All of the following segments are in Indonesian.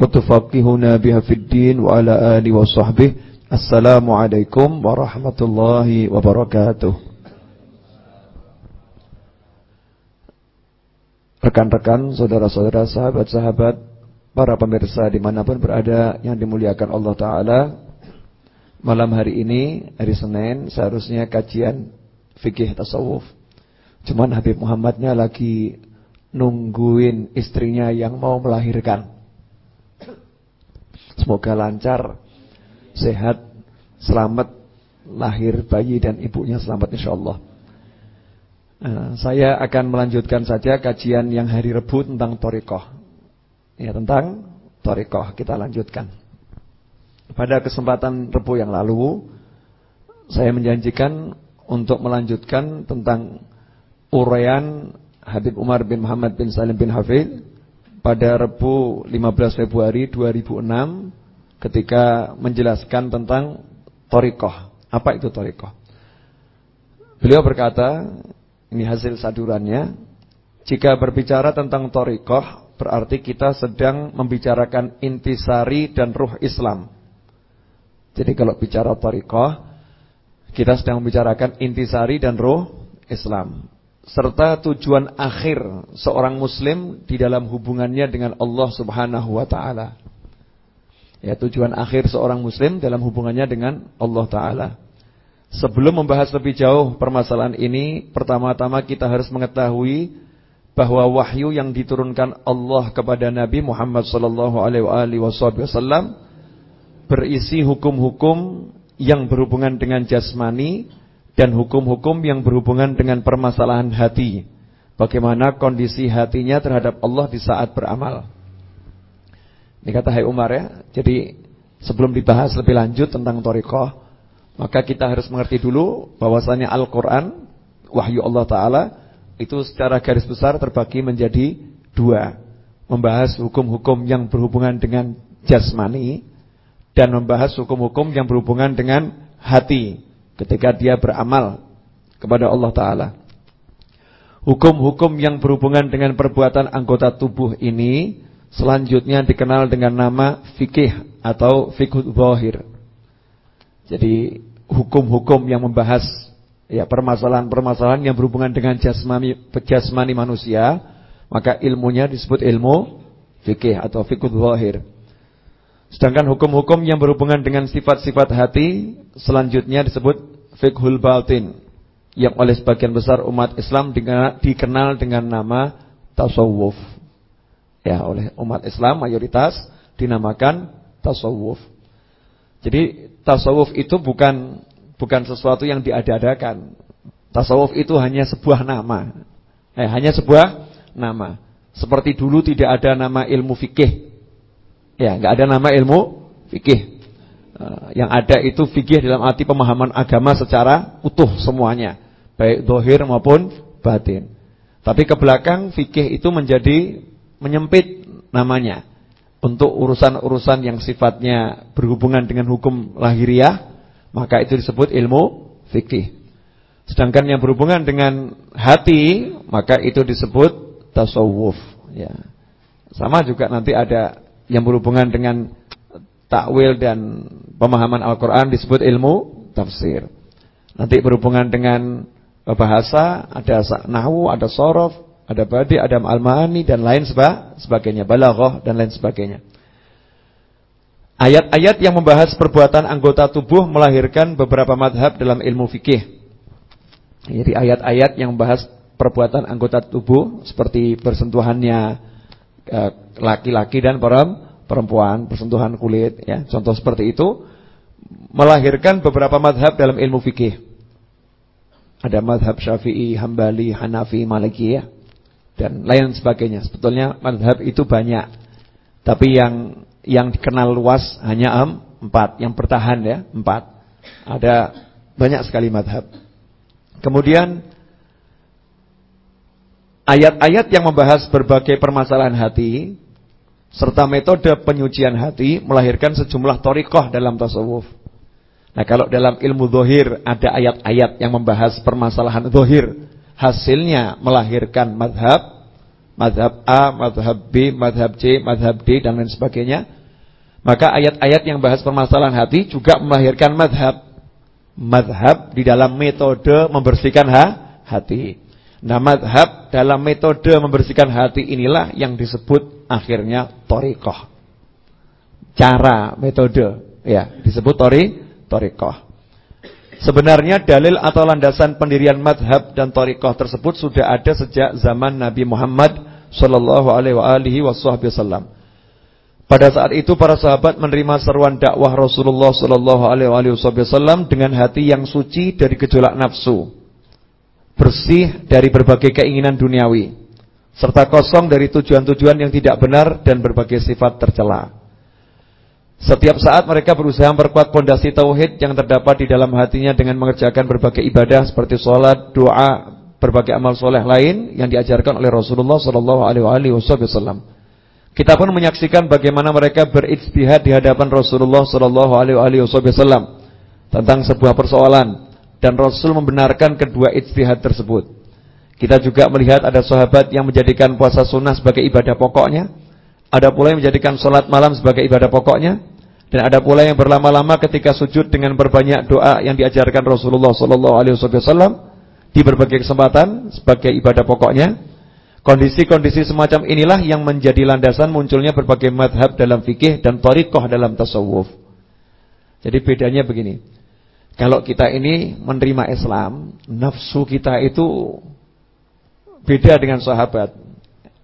وتفقهنا بها في الدين وعلى آله وصحبه السلام عليكم ورحمة الله وبركاته Rekan-rekan, saudara-saudara, sahabat-sahabat, para pemirsa dimanapun berada yang dimuliakan Allah Ta'ala Malam hari ini, hari Senin, seharusnya kajian fikih tasawuf Cuman Habib Muhammadnya lagi nungguin istrinya yang mau melahirkan Semoga lancar, sehat, selamat, lahir bayi dan ibunya selamat insyaAllah. Uh, saya akan melanjutkan saja kajian yang hari Rebu tentang Torikoh. Ya tentang Torikoh kita lanjutkan. Pada kesempatan Rebu yang lalu, saya menjanjikan untuk melanjutkan tentang uraian Habib Umar bin Muhammad bin Salim bin Hafid pada Rebu 15 Februari 2006 ketika menjelaskan tentang torikoh. Apa itu torikoh? Beliau berkata, ini hasil sadurannya, jika berbicara tentang torikoh, berarti kita sedang membicarakan intisari dan ruh Islam. Jadi kalau bicara torikoh, kita sedang membicarakan intisari dan ruh Islam serta tujuan akhir seorang muslim di dalam hubungannya dengan Allah Subhanahu wa taala. Ya, tujuan akhir seorang muslim dalam hubungannya dengan Allah taala. Sebelum membahas lebih jauh permasalahan ini, pertama-tama kita harus mengetahui bahwa wahyu yang diturunkan Allah kepada Nabi Muhammad sallallahu alaihi wasallam berisi hukum-hukum yang berhubungan dengan jasmani dan hukum-hukum yang berhubungan dengan permasalahan hati. Bagaimana kondisi hatinya terhadap Allah di saat beramal. Ini kata Hai Umar ya. Jadi sebelum dibahas lebih lanjut tentang Torikoh, maka kita harus mengerti dulu bahwasanya Al-Quran, wahyu Allah Ta'ala, itu secara garis besar terbagi menjadi dua. Membahas hukum-hukum yang berhubungan dengan jasmani, dan membahas hukum-hukum yang berhubungan dengan hati ketika dia beramal kepada Allah Ta'ala. Hukum-hukum yang berhubungan dengan perbuatan anggota tubuh ini selanjutnya dikenal dengan nama fikih atau fikih zahir. Jadi hukum-hukum yang membahas ya permasalahan-permasalahan yang berhubungan dengan jasmani jasmani manusia, maka ilmunya disebut ilmu fikih atau fikih zahir. Sedangkan hukum-hukum yang berhubungan dengan sifat-sifat hati selanjutnya disebut fiqhul batin yang oleh sebagian besar umat Islam dikenal dengan nama tasawuf. Ya, oleh umat Islam mayoritas dinamakan tasawuf. Jadi tasawuf itu bukan bukan sesuatu yang diada-adakan. Tasawuf itu hanya sebuah nama. Eh, hanya sebuah nama. Seperti dulu tidak ada nama ilmu fikih. Ya, enggak ada nama ilmu fikih. Eh, yang ada itu fikih dalam arti pemahaman agama secara utuh semuanya, baik dohir maupun batin. Tapi ke belakang fikih itu menjadi menyempit namanya untuk urusan-urusan yang sifatnya berhubungan dengan hukum lahiriah, maka itu disebut ilmu fikih. Sedangkan yang berhubungan dengan hati, maka itu disebut tasawuf. Ya. Sama juga nanti ada yang berhubungan dengan takwil dan pemahaman Al-Quran disebut ilmu tafsir. Nanti berhubungan dengan bahasa, ada nahwu, ada sorof, ada badi, ada al-ma'ani dan lain sebagainya, balaghah dan lain sebagainya. Ayat-ayat yang membahas perbuatan anggota tubuh melahirkan beberapa madhab dalam ilmu fikih. Jadi ayat-ayat yang membahas perbuatan anggota tubuh seperti bersentuhannya eh, laki-laki dan perempuan, persentuhan kulit ya. Contoh seperti itu melahirkan beberapa madhab dalam ilmu fikih. Ada madhab Syafi'i, Hambali, Hanafi, Maliki ya. Dan lain sebagainya. Sebetulnya madhab itu banyak. Tapi yang yang dikenal luas hanya empat yang bertahan ya, empat. Ada banyak sekali madhab. Kemudian ayat-ayat yang membahas berbagai permasalahan hati serta metode penyucian hati melahirkan sejumlah torikoh dalam tasawuf. Nah kalau dalam ilmu dohir ada ayat-ayat yang membahas permasalahan dohir, hasilnya melahirkan madhab, madhab A, madhab B, madhab C, madhab D dan lain sebagainya. Maka ayat-ayat yang bahas permasalahan hati juga melahirkan madhab. Madhab di dalam metode membersihkan ha, hati. Nah madhab dalam metode membersihkan hati inilah yang disebut akhirnya torikoh. Cara, metode, ya disebut tori Torikoh. Sebenarnya dalil atau landasan pendirian madhab dan torikoh tersebut sudah ada sejak zaman Nabi Muhammad Sallallahu Alaihi Wasallam. Pada saat itu para sahabat menerima seruan dakwah Rasulullah Sallallahu Alaihi Wasallam dengan hati yang suci dari gejolak nafsu, bersih dari berbagai keinginan duniawi, serta kosong dari tujuan-tujuan yang tidak benar dan berbagai sifat tercela. Setiap saat mereka berusaha memperkuat pondasi tauhid yang terdapat di dalam hatinya dengan mengerjakan berbagai ibadah seperti sholat, doa, berbagai amal soleh lain yang diajarkan oleh Rasulullah Sallallahu Alaihi Wasallam. Kita pun menyaksikan bagaimana mereka berijtihad di hadapan Rasulullah Sallallahu Alaihi Wasallam tentang sebuah persoalan dan Rasul membenarkan kedua ijtihad tersebut. Kita juga melihat ada sahabat yang menjadikan puasa sunnah sebagai ibadah pokoknya, ada pula yang menjadikan sholat malam sebagai ibadah pokoknya, dan ada pula yang berlama-lama ketika sujud dengan berbanyak doa yang diajarkan Rasulullah wasallam di berbagai kesempatan sebagai ibadah pokoknya. Kondisi-kondisi semacam inilah yang menjadi landasan munculnya berbagai madhab dalam fikih dan tariqah dalam tasawuf. Jadi bedanya begini. Kalau kita ini menerima Islam, nafsu kita itu beda dengan sahabat.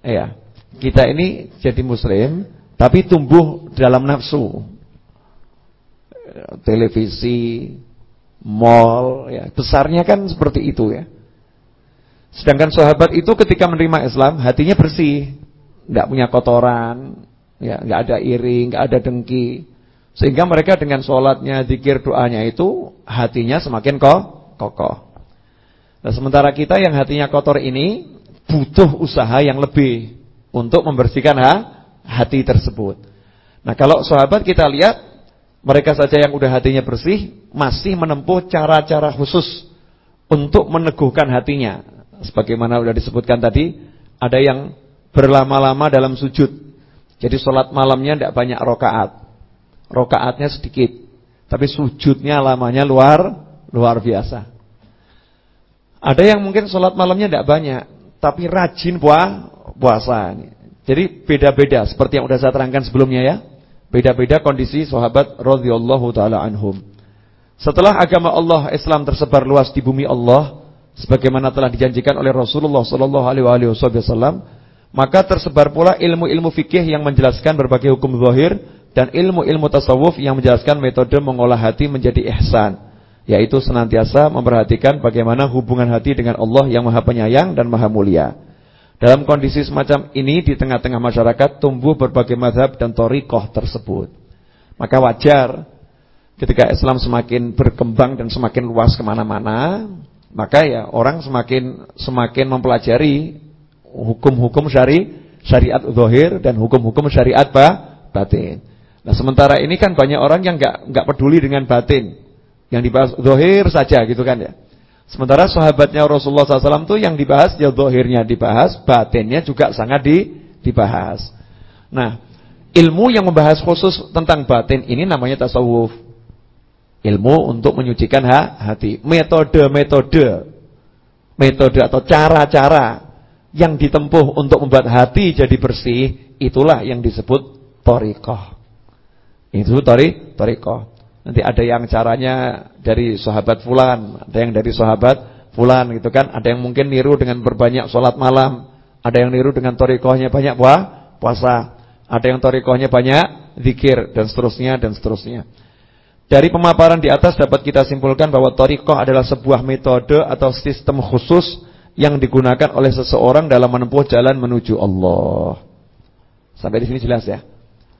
Ya. Kita ini jadi muslim tapi tumbuh dalam nafsu televisi, mall, ya besarnya kan seperti itu ya. Sedangkan sahabat itu ketika menerima Islam hatinya bersih, tidak punya kotoran, ya nggak ada iri, nggak ada dengki, sehingga mereka dengan sholatnya, zikir, doanya itu hatinya semakin kok kokoh. Nah, sementara kita yang hatinya kotor ini butuh usaha yang lebih untuk membersihkan ha, hati tersebut. Nah, kalau sahabat kita lihat mereka saja yang udah hatinya bersih masih menempuh cara-cara khusus untuk meneguhkan hatinya. Sebagaimana sudah disebutkan tadi, ada yang berlama-lama dalam sujud. Jadi sholat malamnya tidak banyak rokaat, rokaatnya sedikit, tapi sujudnya lamanya luar luar biasa. Ada yang mungkin sholat malamnya tidak banyak, tapi rajin puasa. Jadi beda-beda seperti yang sudah saya terangkan sebelumnya ya. Beda-beda kondisi sahabat radhiyallahu taala anhum. Setelah agama Allah Islam tersebar luas di bumi Allah sebagaimana telah dijanjikan oleh Rasulullah sallallahu alaihi wasallam, maka tersebar pula ilmu-ilmu fikih yang menjelaskan berbagai hukum zahir dan ilmu-ilmu tasawuf yang menjelaskan metode mengolah hati menjadi ihsan, yaitu senantiasa memperhatikan bagaimana hubungan hati dengan Allah yang Maha Penyayang dan Maha Mulia. Dalam kondisi semacam ini di tengah-tengah masyarakat tumbuh berbagai madhab dan torikoh tersebut. Maka wajar ketika Islam semakin berkembang dan semakin luas ke mana-mana, maka ya orang semakin semakin mempelajari hukum-hukum syari, syariat zahir dan hukum-hukum syariat ba, batin. Nah sementara ini kan banyak orang yang nggak nggak peduli dengan batin, yang dibahas zahir saja gitu kan ya. Sementara sahabatnya Rasulullah SAW itu yang dibahas, ya dohirnya dibahas, batinnya juga sangat di, dibahas. Nah, ilmu yang membahas khusus tentang batin ini namanya tasawuf. Ilmu untuk menyucikan ha, hati. Metode-metode, metode atau cara-cara yang ditempuh untuk membuat hati jadi bersih, itulah yang disebut torikoh. Itu tori, torikoh. Nanti ada yang caranya dari sahabat fulan, ada yang dari sahabat fulan gitu kan. Ada yang mungkin niru dengan berbanyak sholat malam, ada yang niru dengan torikohnya banyak puasa, ada yang torikohnya banyak zikir dan seterusnya dan seterusnya. Dari pemaparan di atas dapat kita simpulkan bahwa torikoh adalah sebuah metode atau sistem khusus yang digunakan oleh seseorang dalam menempuh jalan menuju Allah. Sampai di sini jelas ya.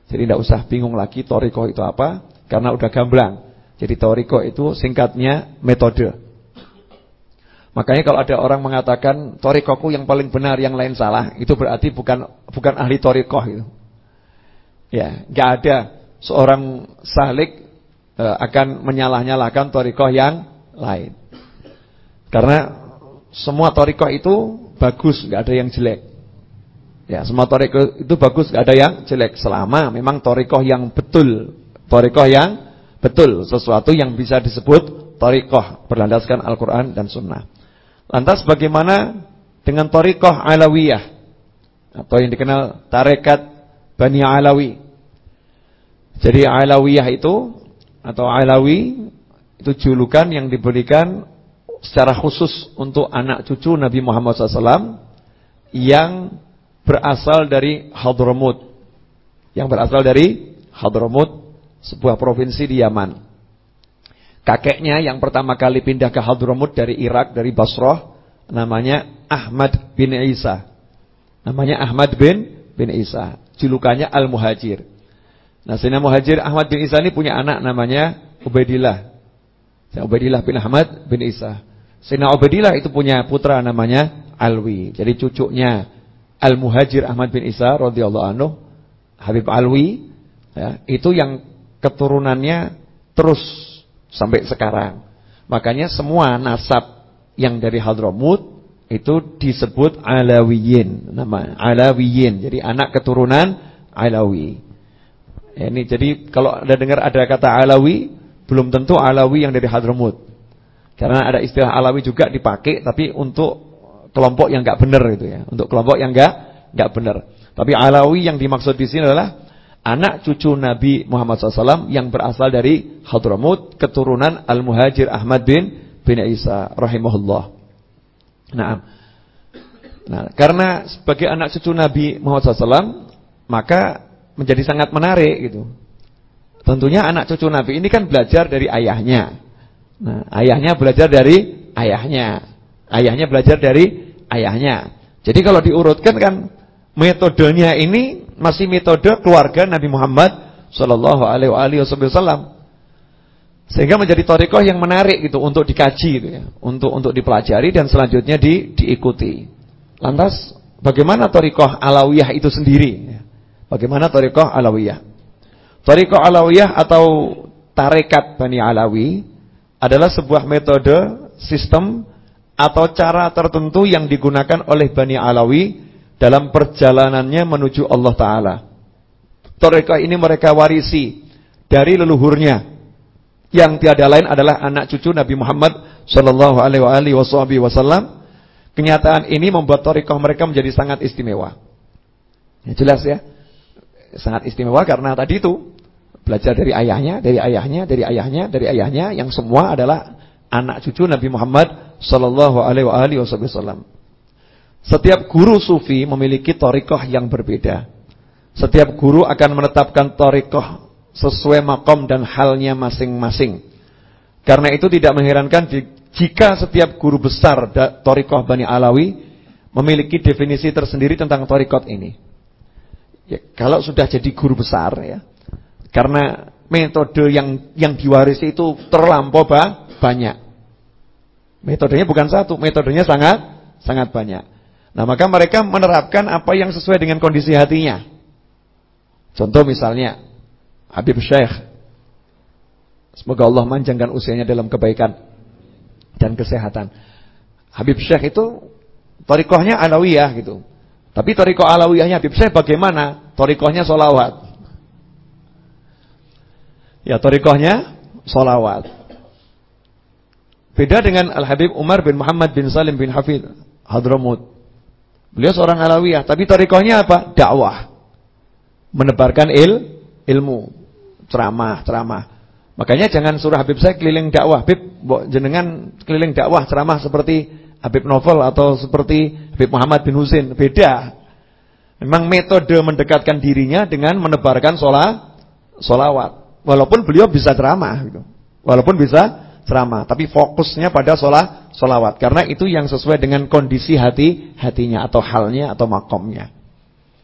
Jadi tidak usah bingung lagi torikoh itu apa. Karena udah gamblang. Jadi toriko itu singkatnya metode. Makanya kalau ada orang mengatakan torikoku yang paling benar, yang lain salah, itu berarti bukan bukan ahli torikoh itu. Ya, nggak ada seorang salik e, akan menyalah-nyalahkan torikoh yang lain. Karena semua torikoh itu bagus, nggak ada yang jelek. Ya, semua torikoh itu bagus, nggak ada yang jelek. Selama memang torikoh yang betul, torikoh yang betul, sesuatu yang bisa disebut torikoh berlandaskan Al-Quran dan Sunnah. Lantas bagaimana dengan torikoh alawiyah atau yang dikenal tarekat Bani Alawi? Jadi alawiyah itu atau alawi itu julukan yang diberikan secara khusus untuk anak cucu Nabi Muhammad SAW yang berasal dari Hadramut. Yang berasal dari Hadramut, sebuah provinsi di Yaman. Kakeknya yang pertama kali pindah ke Hadramut dari Irak, dari Basrah, namanya Ahmad bin Isa. Namanya Ahmad bin bin Isa. Julukannya Al-Muhajir. Nah, Sayyidina Muhajir Ahmad bin Isa ini punya anak namanya Ubaidillah. Ubaidillah bin Ahmad bin Isa. Sayyidina Ubaidillah itu punya putra namanya Alwi. Jadi cucunya Al-Muhajir Ahmad bin Isa radhiyallahu anhu, Habib Alwi, ya, itu yang keturunannya terus sampai sekarang. Makanya semua nasab yang dari Hadramut itu disebut Alawiyin, nama Alawiyin. Jadi anak keturunan Alawi. Ini jadi kalau Anda dengar ada kata Alawi, belum tentu Alawi yang dari Hadramut. Karena ada istilah Alawi juga dipakai tapi untuk kelompok yang enggak benar itu ya, untuk kelompok yang enggak enggak benar. Tapi Alawi yang dimaksud di sini adalah anak cucu Nabi Muhammad SAW yang berasal dari Hadramut, keturunan Al-Muhajir Ahmad bin bin Isa rahimahullah. Nah, nah karena sebagai anak cucu Nabi Muhammad SAW, maka menjadi sangat menarik gitu. Tentunya anak cucu Nabi ini kan belajar dari ayahnya. Nah, ayahnya belajar dari ayahnya. Ayahnya belajar dari ayahnya. Jadi kalau diurutkan kan metodenya ini masih metode keluarga Nabi Muhammad sallallahu alaihi wasallam. Sehingga menjadi thariqah yang menarik gitu untuk dikaji gitu ya, untuk untuk dipelajari dan selanjutnya di, diikuti. Lantas bagaimana thariqah Alawiyah itu sendiri? Bagaimana thariqah Alawiyah? Tariqah Alawiyah atau tarekat Bani Alawi adalah sebuah metode, sistem atau cara tertentu yang digunakan oleh Bani Alawi dalam perjalanannya menuju Allah Ta'ala. Tarekat ini mereka warisi dari leluhurnya yang tiada lain adalah anak cucu Nabi Muhammad sallallahu alaihi wasallam. Kenyataan ini membuat tarekat mereka menjadi sangat istimewa. Ya, jelas ya. Sangat istimewa karena tadi itu Belajar dari ayahnya, dari ayahnya, dari ayahnya, dari ayahnya yang semua adalah anak cucu Nabi Muhammad sallallahu alaihi wasallam. Setiap guru sufi memiliki torikoh yang berbeda. Setiap guru akan menetapkan torikoh sesuai makom dan halnya masing-masing. Karena itu tidak mengherankan jika setiap guru besar torikoh Bani Alawi memiliki definisi tersendiri tentang torikot ini. Ya, kalau sudah jadi guru besar ya, karena metode yang yang diwarisi itu terlampau banyak. Metodenya bukan satu, metodenya sangat sangat banyak. Nah, maka mereka menerapkan apa yang sesuai dengan kondisi hatinya. Contoh misalnya Habib Syekh. Semoga Allah manjangkan usianya dalam kebaikan dan kesehatan. Habib Syekh itu tarikohnya alawiyah gitu. Tapi tarikoh alawiyahnya Habib Syekh bagaimana? Tarikohnya solawat. Ya torikohnya solawat. Beda dengan Al-Habib Umar bin Muhammad bin Salim bin Hafid Hadramut. Beliau seorang alawiyah, tapi torikohnya apa? Dakwah. Menebarkan il, ilmu, ceramah, ceramah. Makanya jangan suruh Habib saya keliling dakwah. Habib, jenengan keliling dakwah ceramah seperti Habib Novel atau seperti Habib Muhammad bin Husin. Beda. Memang metode mendekatkan dirinya dengan menebarkan sholat, sholawat. Walaupun beliau bisa ceramah gitu. Walaupun bisa ceramah, tapi fokusnya pada sholat, sholawat. Karena itu yang sesuai dengan kondisi hati hatinya atau halnya atau makomnya.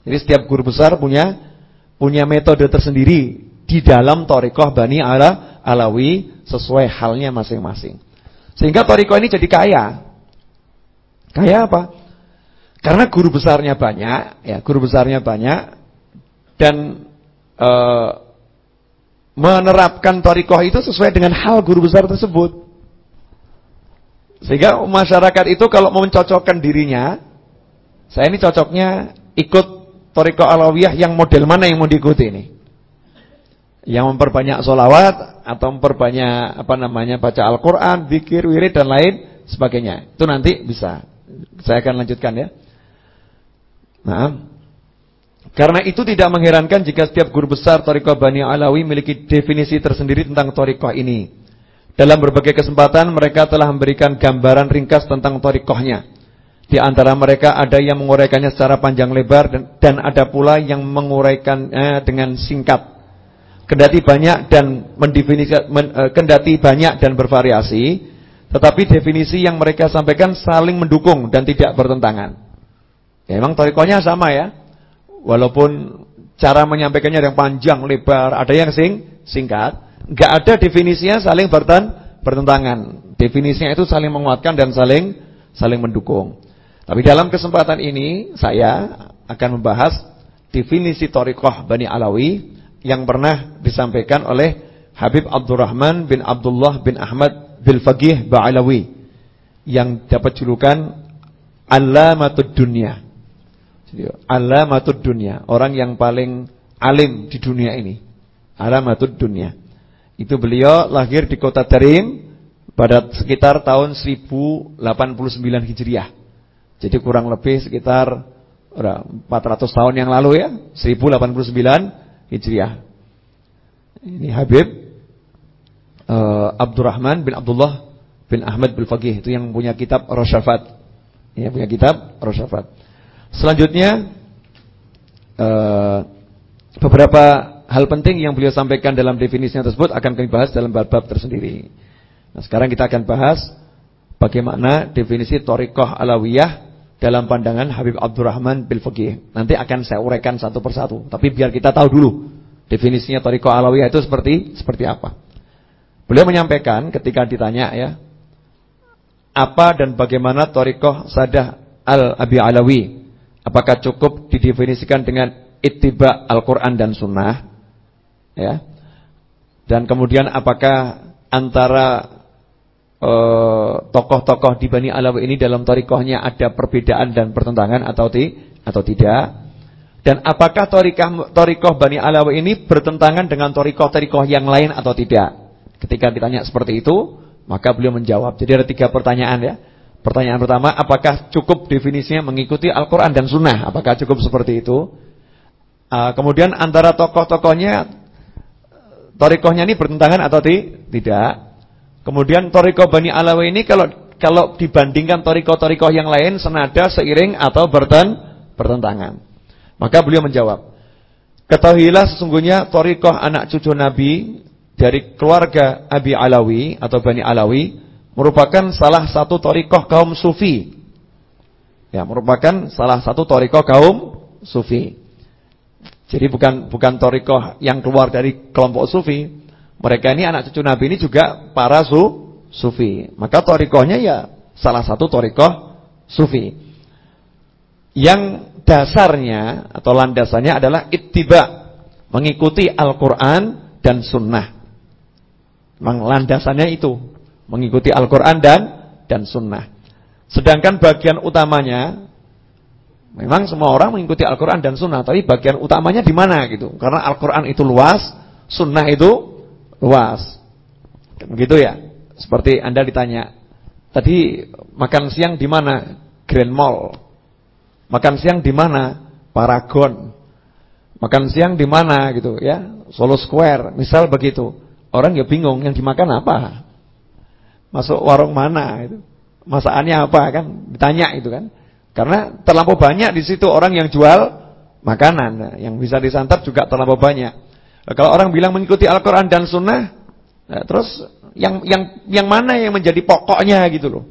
Jadi setiap guru besar punya punya metode tersendiri di dalam torikoh Bani Ala Alawi sesuai halnya masing-masing. Sehingga torikoh ini jadi kaya. Kaya apa? Karena guru besarnya banyak, ya guru besarnya banyak dan e, menerapkan torikoh itu sesuai dengan hal guru besar tersebut. Sehingga masyarakat itu kalau mau mencocokkan dirinya, saya ini cocoknya ikut torikoh alawiyah yang model mana yang mau diikuti ini? Yang memperbanyak solawat atau memperbanyak apa namanya baca Al-Quran, zikir, wirid dan lain sebagainya. Itu nanti bisa. Saya akan lanjutkan ya. Nah, karena itu tidak mengherankan jika setiap guru besar Torikoh Bani Alawi memiliki definisi tersendiri tentang Torikoh ini. Dalam berbagai kesempatan mereka telah memberikan gambaran ringkas tentang Torikohnya. Di antara mereka ada yang menguraikannya secara panjang lebar dan, dan ada pula yang menguraikannya dengan singkat. Kendati banyak dan mendefinisikan men, uh, kendati banyak dan bervariasi, tetapi definisi yang mereka sampaikan saling mendukung dan tidak bertentangan. Ya, memang torikohnya sama ya. Walaupun cara menyampaikannya yang panjang, lebar, ada yang sing, singkat. Enggak ada definisinya saling berten, bertentangan. Definisinya itu saling menguatkan dan saling saling mendukung. Tapi dalam kesempatan ini saya akan membahas definisi torikoh Bani Alawi yang pernah disampaikan oleh Habib Abdurrahman bin Abdullah bin Ahmad bin Faqih Ba'alawi yang dapat julukan Alamatud Dunia. Alamatud dunia, orang yang paling alim di dunia ini. Alamatud dunia. Itu beliau lahir di kota Tarim pada sekitar tahun 1089 Hijriah. Jadi kurang lebih sekitar 400 tahun yang lalu ya, 1089 Hijriah. Ini Habib uh, Abdurrahman bin Abdullah bin Ahmad bin Faqih itu yang punya kitab Rosyafat. Ya, punya kitab Rosyafat. Selanjutnya uh, beberapa hal penting yang beliau sampaikan dalam definisinya tersebut akan kami bahas dalam bab-bab tersendiri. Nah, sekarang kita akan bahas bagaimana definisi Torikoh Alawiyah dalam pandangan Habib Abdurrahman bil. Nanti akan saya uraikan satu persatu. Tapi biar kita tahu dulu definisinya Torikoh Alawiyah itu seperti seperti apa. Beliau menyampaikan ketika ditanya ya, apa dan bagaimana Torikoh Sadah Al-Abi Alawi Apakah cukup didefinisikan dengan ittiba Al-Quran dan Sunnah? Ya. Dan kemudian apakah antara eh, tokoh-tokoh di Bani Alawi ini dalam tarikohnya ada perbedaan dan pertentangan atau ti atau tidak? Dan apakah tarikah tarikoh Bani Alawi ini bertentangan dengan tarikoh-tarikoh yang lain atau tidak? Ketika ditanya seperti itu, maka beliau menjawab. Jadi ada tiga pertanyaan ya. Pertanyaan pertama, apakah cukup definisinya mengikuti Al-Quran dan Sunnah? Apakah cukup seperti itu? Uh, kemudian antara tokoh-tokohnya, torikohnya ini bertentangan atau tidak? Kemudian torikoh Bani Alawi ini kalau kalau dibandingkan torikoh-torikoh yang lain senada, seiring atau berten, bertentangan. Maka beliau menjawab, ketahuilah sesungguhnya torikoh anak cucu Nabi dari keluarga Abi Alawi atau Bani Alawi merupakan salah satu torikoh kaum sufi. Ya, merupakan salah satu torikoh kaum sufi. Jadi bukan bukan torikoh yang keluar dari kelompok sufi. Mereka ini anak cucu Nabi ini juga para su, sufi. Maka torikohnya ya salah satu torikoh sufi. Yang dasarnya atau landasannya adalah ittiba, mengikuti Al-Quran dan Sunnah. Memang landasannya itu mengikuti Al-Quran dan dan Sunnah. Sedangkan bagian utamanya, memang semua orang mengikuti Al-Quran dan Sunnah, tapi bagian utamanya di mana gitu? Karena Al-Quran itu luas, Sunnah itu luas. Begitu ya? Seperti anda ditanya, tadi makan siang di mana? Grand Mall. Makan siang di mana? Paragon. Makan siang di mana gitu ya? Solo Square, misal begitu. Orang ya bingung yang dimakan apa? masuk warung mana itu. Masakannya apa kan? Ditanya itu kan. Karena terlampau banyak di situ orang yang jual makanan yang bisa disantap juga terlampau banyak. Nah, kalau orang bilang mengikuti Al-Qur'an dan Sunnah, nah, terus yang yang yang mana yang menjadi pokoknya gitu loh.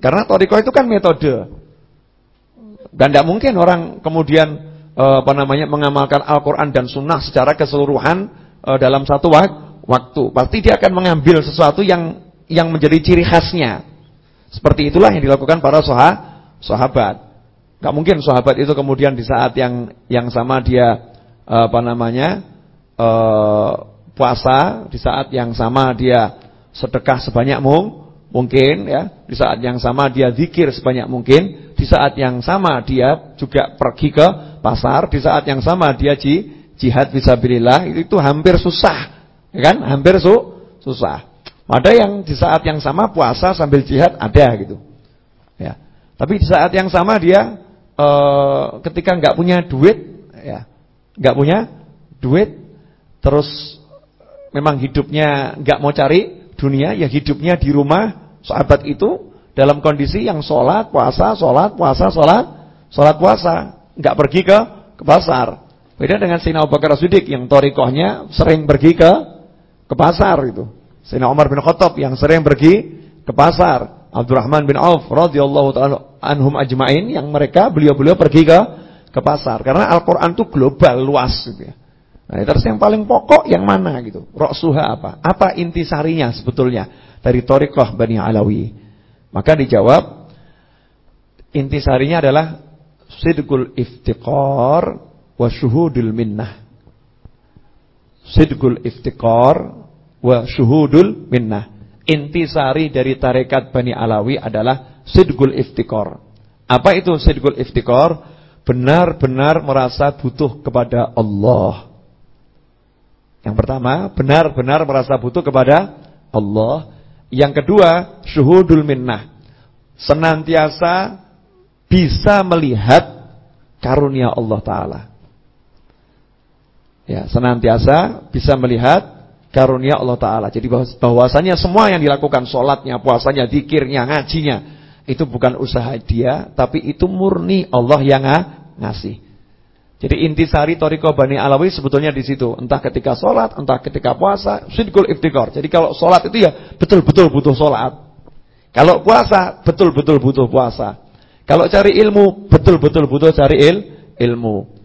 Karena toriko itu kan metode. Dan tidak mungkin orang kemudian eh, apa namanya mengamalkan Al-Qur'an dan Sunnah secara keseluruhan uh, dalam satu waktu. Pasti dia akan mengambil sesuatu yang yang menjadi ciri khasnya. Seperti itulah yang dilakukan para sahabat. Gak mungkin sahabat itu kemudian di saat yang yang sama dia apa namanya uh, puasa, di saat yang sama dia sedekah sebanyak mung, mungkin ya, di saat yang sama dia zikir sebanyak mungkin, di saat yang sama dia juga pergi ke pasar, di saat yang sama dia jihad fisabilillah, itu, itu hampir susah. Ya kan? Hampir su susah. Ada yang di saat yang sama puasa sambil jihad ada gitu. Tapi di saat yang sama dia e, ketika nggak punya duit ya, nggak punya duit terus memang hidupnya nggak mau cari dunia, ya hidupnya di rumah sahabat itu dalam kondisi yang sholat, puasa, sholat, puasa, sholat, sholat, puasa, nggak pergi ke ke pasar. Beda dengan Sayyidina Abu Bakar Siddiq yang torikohnya sering pergi ke ke pasar itu. Sayyidina Umar bin Khattab yang sering pergi ke pasar. Abdurrahman bin Auf radhiyallahu anhum ajmain yang mereka beliau-beliau pergi ke ke pasar karena Al-Qur'an itu global luas gitu ya. Nah, terus yang paling pokok yang mana gitu? Roksuha apa? Apa intisarinya sebetulnya dari Thariqah Bani Alawi? Maka dijawab intisarinya adalah sidqul iftiqar wa syuhudul minnah. Sidqul iftiqar wa syuhudul minnah. Intisari dari tarekat Bani Alawi adalah sidqul iftiqar. Apa itu sidqul iftiqar? Benar-benar merasa butuh kepada Allah yang pertama, benar-benar merasa butuh kepada Allah. Yang kedua, syuhudul minnah. Senantiasa bisa melihat karunia Allah Ta'ala. Ya, senantiasa bisa melihat karunia Allah Ta'ala. Jadi bahwasanya semua yang dilakukan, sholatnya, puasanya, dikirnya, ngajinya, itu bukan usaha dia, tapi itu murni Allah yang ngasih. Jadi intisari Toriko Bani Alawi sebetulnya di situ. Entah ketika sholat, entah ketika puasa, sidqul iftikor. Jadi kalau sholat itu ya betul-betul butuh sholat. Kalau puasa, betul-betul butuh puasa. Kalau cari ilmu, betul-betul butuh cari il, ilmu.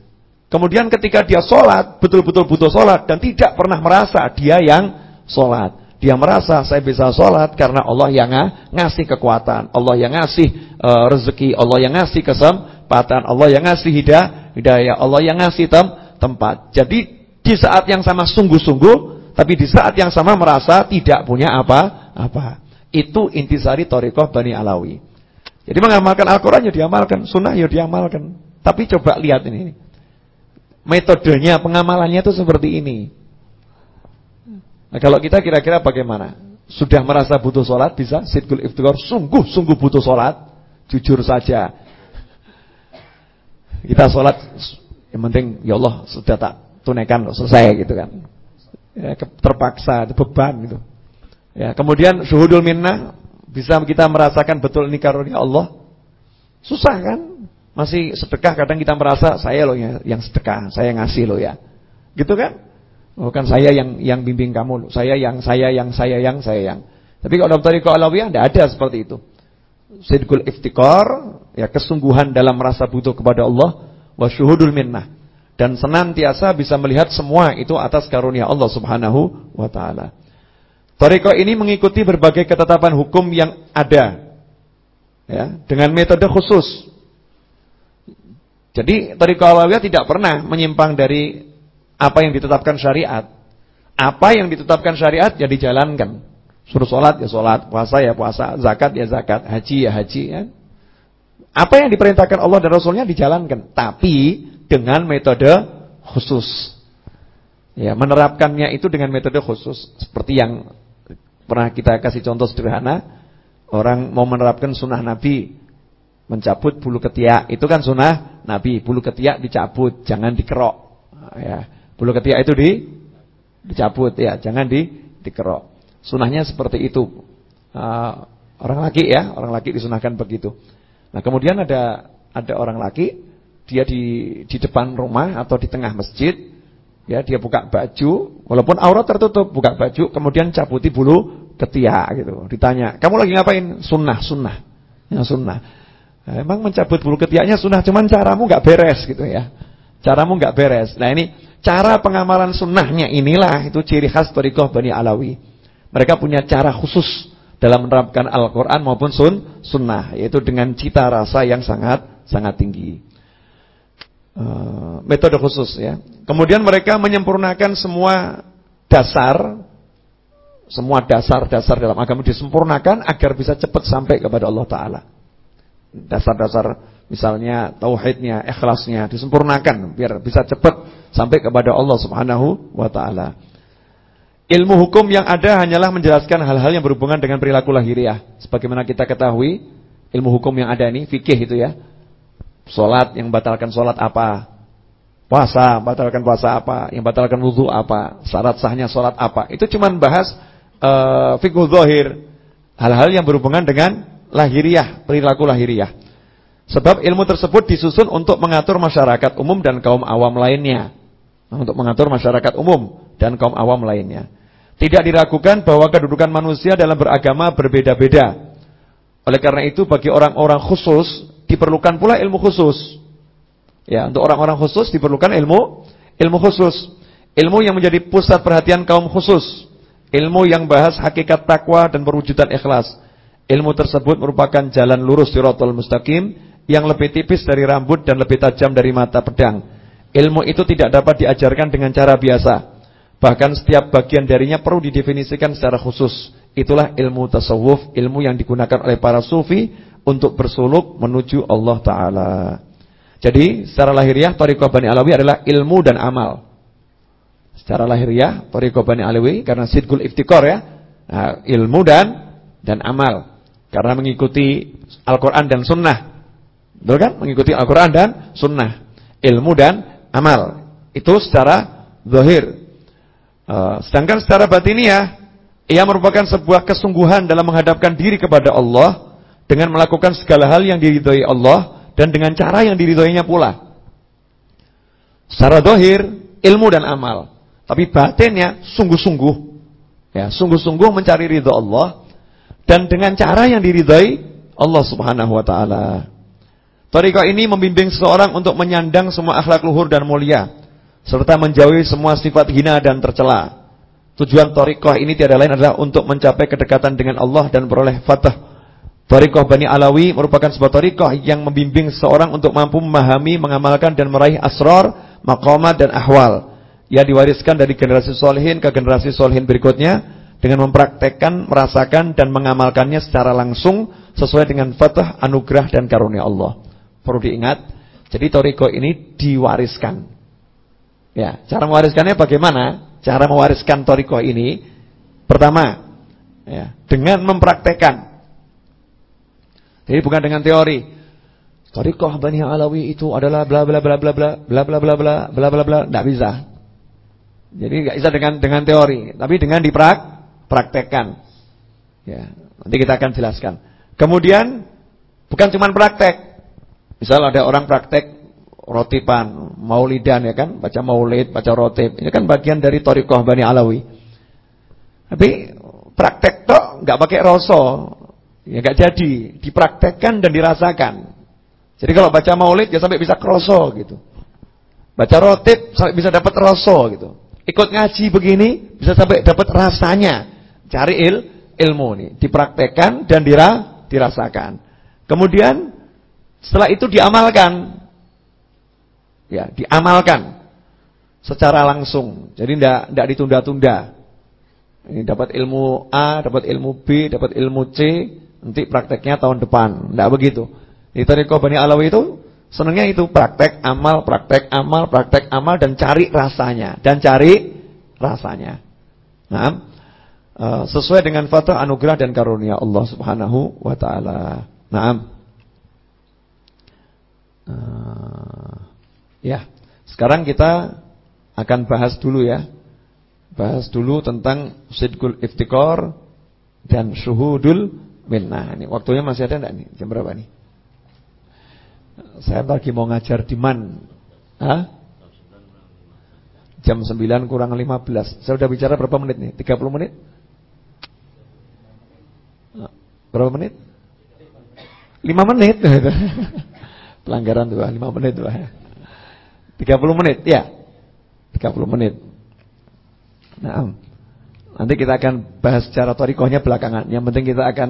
Kemudian ketika dia sholat, betul-betul butuh sholat. Dan tidak pernah merasa dia yang sholat. Dia merasa saya bisa sholat karena Allah yang ngasih kekuatan. Allah yang ngasih uh, rezeki. Allah yang ngasih kesempatan. Allah yang ngasih hidayah hidayah Allah yang ngasih tem tempat. Jadi di saat yang sama sungguh-sungguh, tapi di saat yang sama merasa tidak punya apa-apa. Itu intisari Torikoh Bani Alawi. Jadi mengamalkan Al-Quran ya diamalkan, sunnah ya diamalkan. Tapi coba lihat ini. Metodenya, pengamalannya itu seperti ini. Nah, kalau kita kira-kira bagaimana? Sudah merasa butuh sholat, bisa sitkul iftikor, sungguh-sungguh butuh sholat, jujur saja. Kita sholat yang penting ya Allah sudah tak tunaikan selesai gitu kan. Ya, terpaksa, beban gitu. Ya, kemudian syuhudul minnah bisa kita merasakan betul ini karunia Allah. Susah kan? Masih sedekah kadang kita merasa saya loh yang, sedekah, saya ngasih loh ya. Gitu kan? Bukan saya yang yang bimbing kamu, saya yang saya yang saya yang saya yang. Tapi kalau dalam tariqah alawiyah tidak ada seperti itu sidqul iftikar, ya kesungguhan dalam merasa butuh kepada Allah, wa syuhudul minnah. Dan senantiasa bisa melihat semua itu atas karunia Allah Subhanahu wa taala. Tariqah ini mengikuti berbagai ketetapan hukum yang ada. Ya, dengan metode khusus. Jadi tariqah alawiyah tidak pernah menyimpang dari apa yang ditetapkan syariat. Apa yang ditetapkan syariat ya dijalankan. Suruh sholat ya sholat, puasa ya puasa, zakat ya zakat, haji ya haji ya. Apa yang diperintahkan Allah dan Rasulnya dijalankan, tapi dengan metode khusus. Ya, menerapkannya itu dengan metode khusus. Seperti yang pernah kita kasih contoh sederhana, orang mau menerapkan sunnah Nabi, mencabut bulu ketiak, itu kan sunnah Nabi, bulu ketiak dicabut, jangan dikerok. Ya, bulu ketiak itu di dicabut ya, jangan di dikerok. Sunahnya seperti itu. Uh, orang laki ya, orang laki disunahkan begitu. Nah, kemudian ada ada orang laki dia di di depan rumah atau di tengah masjid, ya dia buka baju, walaupun aurat tertutup, buka baju, kemudian cabuti bulu ketiak gitu. Ditanya, "Kamu lagi ngapain?" Sunnah, sunnah. Ya sunnah. Nah, emang mencabut bulu ketiaknya sunnah, cuman caramu nggak beres gitu ya. Caramu nggak beres. Nah, ini cara pengamalan sunnahnya inilah itu ciri khas Torikoh Bani Alawi. Mereka punya cara khusus dalam menerapkan Al-Quran maupun sun, sunnah, yaitu dengan cita rasa yang sangat sangat tinggi. Uh, metode khusus ya. Kemudian mereka menyempurnakan semua dasar semua dasar-dasar dalam agama disempurnakan agar bisa cepat sampai kepada Allah Ta'ala. Dasar-dasar misalnya tauhidnya, ikhlasnya disempurnakan biar bisa cepat sampai kepada Allah Subhanahu wa taala. Ilmu hukum yang ada hanyalah menjelaskan hal-hal yang berhubungan dengan perilaku lahiriah. Sebagaimana kita ketahui, ilmu hukum yang ada ini fikih itu ya. Salat yang batalkan salat apa? Puasa, batalkan puasa apa? Yang batalkan wudu apa? Syarat sahnya salat apa? Itu cuma bahas uh, fikih zahir, hal-hal yang berhubungan dengan lahiriah, perilaku lahiriah. Sebab ilmu tersebut disusun untuk mengatur masyarakat umum dan kaum awam lainnya. Untuk mengatur masyarakat umum dan kaum awam lainnya. Tidak diragukan bahwa kedudukan manusia dalam beragama berbeda-beda. Oleh karena itu bagi orang-orang khusus diperlukan pula ilmu khusus. Ya, untuk orang-orang khusus diperlukan ilmu ilmu khusus. Ilmu yang menjadi pusat perhatian kaum khusus. Ilmu yang bahas hakikat takwa dan perwujudan ikhlas. Ilmu tersebut merupakan jalan lurus siratal mustaqim yang lebih tipis dari rambut dan lebih tajam dari mata pedang. Ilmu itu tidak dapat diajarkan dengan cara biasa. Bahkan setiap bagian darinya perlu didefinisikan secara khusus. Itulah ilmu tasawuf, ilmu yang digunakan oleh para sufi untuk bersuluk menuju Allah Ta'ala. Jadi secara lahiriah Tariqah Bani Alawi adalah ilmu dan amal. Secara lahiriah Tariqah Bani Alawi karena sidgul iftikor ya. Nah, ilmu dan dan amal. Karena mengikuti Al-Qur'an dan sunnah. Betul kan? Mengikuti Al-Qur'an dan sunnah. Ilmu dan amal. Itu secara zahir. Uh, sedangkan secara batiniah ia merupakan sebuah kesungguhan dalam menghadapkan diri kepada Allah dengan melakukan segala hal yang diridhoi Allah dan dengan cara yang diridhoinya pula. Secara dohir, ilmu dan amal. Tapi batinnya sungguh-sungguh. Ya, sungguh-sungguh mencari ridho Allah dan dengan cara yang diridhai Allah Subhanahu wa taala. Tariqah ini membimbing seseorang untuk menyandang semua akhlak luhur dan mulia serta menjauhi semua sifat hina dan tercela. Tujuan tariqah ini tiada lain adalah untuk mencapai kedekatan dengan Allah dan beroleh fatah. Tariqah Bani Alawi merupakan sebuah tariqah yang membimbing seseorang untuk mampu memahami, mengamalkan dan meraih asrar, maqamat dan ahwal yang diwariskan dari generasi solehin ke generasi solehin berikutnya dengan mempraktekkan, merasakan dan mengamalkannya secara langsung sesuai dengan fatah, anugerah dan karunia Allah. Perlu diingat, jadi toriko ini diwariskan. Ya, cara mewariskannya bagaimana? Cara mewariskan toriko ini pertama, ya, dengan mempraktekkan. Jadi bukan dengan teori. Toriko Bani Alawi itu adalah bla bla bla bla bla bla bla bla bla bla bla bla, tidak bisa. Jadi nggak bisa dengan dengan teori, tapi dengan diprak praktekkan. Ya, nanti kita akan jelaskan. Kemudian bukan cuma praktek. Misal ada orang praktek rotipan, maulidan ya kan, baca maulid, baca rotib. Ini kan bagian dari Thariqah Bani Alawi. Tapi praktek tok nggak pakai rasa. Ya nggak jadi, dipraktekkan dan dirasakan. Jadi kalau baca maulid ya sampai bisa kroso gitu. Baca rotib sampai bisa dapat rasa gitu. Ikut ngaji begini bisa sampai dapat rasanya. Cari il, ilmu nih, dipraktekkan dan dira, dirasakan. Kemudian setelah itu diamalkan. Ya, diamalkan secara langsung. Jadi tidak tidak ditunda-tunda. Ini dapat ilmu A, dapat ilmu B, dapat ilmu C, nanti prakteknya tahun depan. Tidak begitu. Di Tariqah Bani Alawi itu Senangnya itu praktek amal, praktek amal, praktek amal dan cari rasanya dan cari rasanya. Nah, sesuai dengan fatah anugerah dan karunia Allah Subhanahu wa taala. Nah, ya, sekarang kita akan bahas dulu ya. Bahas dulu tentang sidqul iftikor dan syuhudul minnah. Ini waktunya masih ada enggak nih? Jam berapa nih? Saya lagi mau ngajar di Man. Hah? Jam 9 kurang 15. Saya sudah bicara berapa menit nih? 30 menit? Berapa menit? 5 menit. Pelanggaran tuh, 5 menit tuh. 30 menit, ya. 30 menit. Nah, nanti kita akan bahas secara torikohnya belakangan. Yang penting kita akan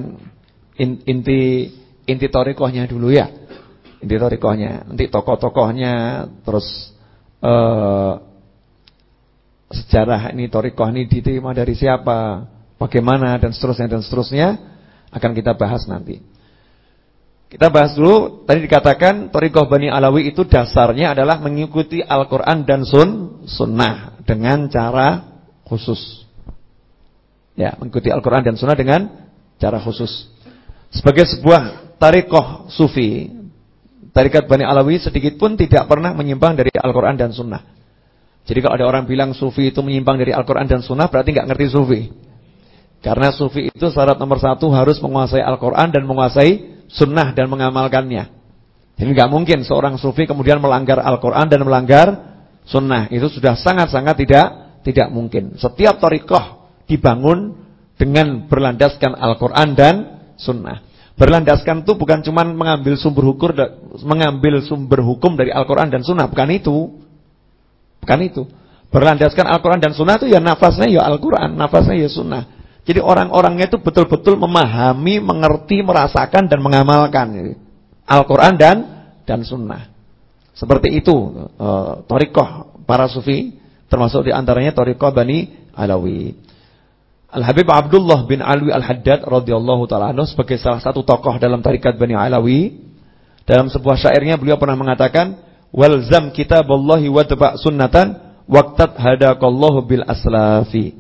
inti inti torikohnya dulu ya. Inti torikohnya. Nanti tokoh-tokohnya, terus uh, sejarah ini torikoh ini diterima dari siapa, bagaimana dan seterusnya dan seterusnya akan kita bahas nanti. Kita bahas dulu, tadi dikatakan Torikoh Bani Alawi itu dasarnya adalah mengikuti Al-Quran dan sun, Sunnah dengan cara khusus. Ya, mengikuti Al-Quran dan Sunnah dengan cara khusus. Sebagai sebuah tarikoh sufi, tarikat Bani Alawi sedikit pun tidak pernah menyimpang dari Al-Quran dan Sunnah. Jadi kalau ada orang bilang sufi itu menyimpang dari Al-Quran dan Sunnah, berarti nggak ngerti sufi. Karena sufi itu syarat nomor satu harus menguasai Al-Quran dan menguasai sunnah dan mengamalkannya. Jadi nggak mungkin seorang sufi kemudian melanggar Al-Quran dan melanggar sunnah. Itu sudah sangat-sangat tidak tidak mungkin. Setiap torikoh dibangun dengan berlandaskan Al-Quran dan sunnah. Berlandaskan itu bukan cuma mengambil sumber hukum, mengambil sumber hukum dari Al-Quran dan sunnah. Bukan itu. Bukan itu. Berlandaskan Al-Quran dan sunnah itu ya nafasnya ya Al-Quran, nafasnya ya sunnah. Jadi orang-orangnya itu betul-betul memahami, mengerti, merasakan dan mengamalkan Al-Qur'an dan dan sunnah. Seperti itu uh, thariqah para sufi termasuk di antaranya thariqah Bani Alawi. Al-Habib Abdullah bin Alwi Al-Haddad radhiyallahu taala anhu sebagai salah satu tokoh dalam tarikat Bani Alawi dalam sebuah syairnya beliau pernah mengatakan walzam kitaballahi wa taba' sunnatan waqtat hadakallahu bil aslafi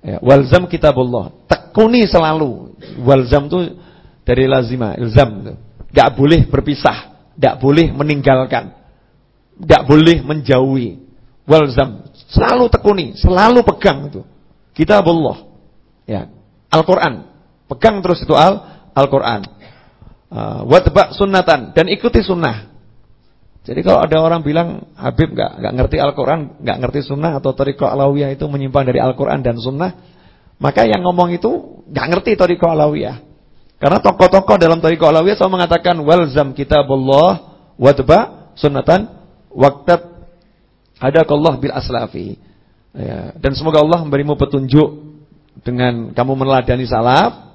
Ya, walzam kitabullah. Tekuni selalu. Walzam itu dari lazima, ilzam. Tidak boleh berpisah. Tidak boleh meninggalkan. Tidak boleh menjauhi. Walzam. Selalu tekuni. Selalu pegang itu. Kitabullah. Ya. Al-Quran. Pegang terus itu Al-Quran. Al uh, Watbak sunnatan. Dan ikuti sunnah. Jadi kalau ada orang bilang Habib nggak nggak ngerti Al-Qur'an, nggak ngerti sunnah atau thariqah alawiyah itu menyimpang dari Al-Qur'an dan sunnah, maka yang ngomong itu nggak ngerti thariqah alawiyah. Karena tokoh-tokoh dalam thariqah alawiyah selalu mengatakan walzam kitabullah wadba sunnatan waqtat hadakallah bil aslafi. Ya, dan semoga Allah memberimu petunjuk dengan kamu meneladani salaf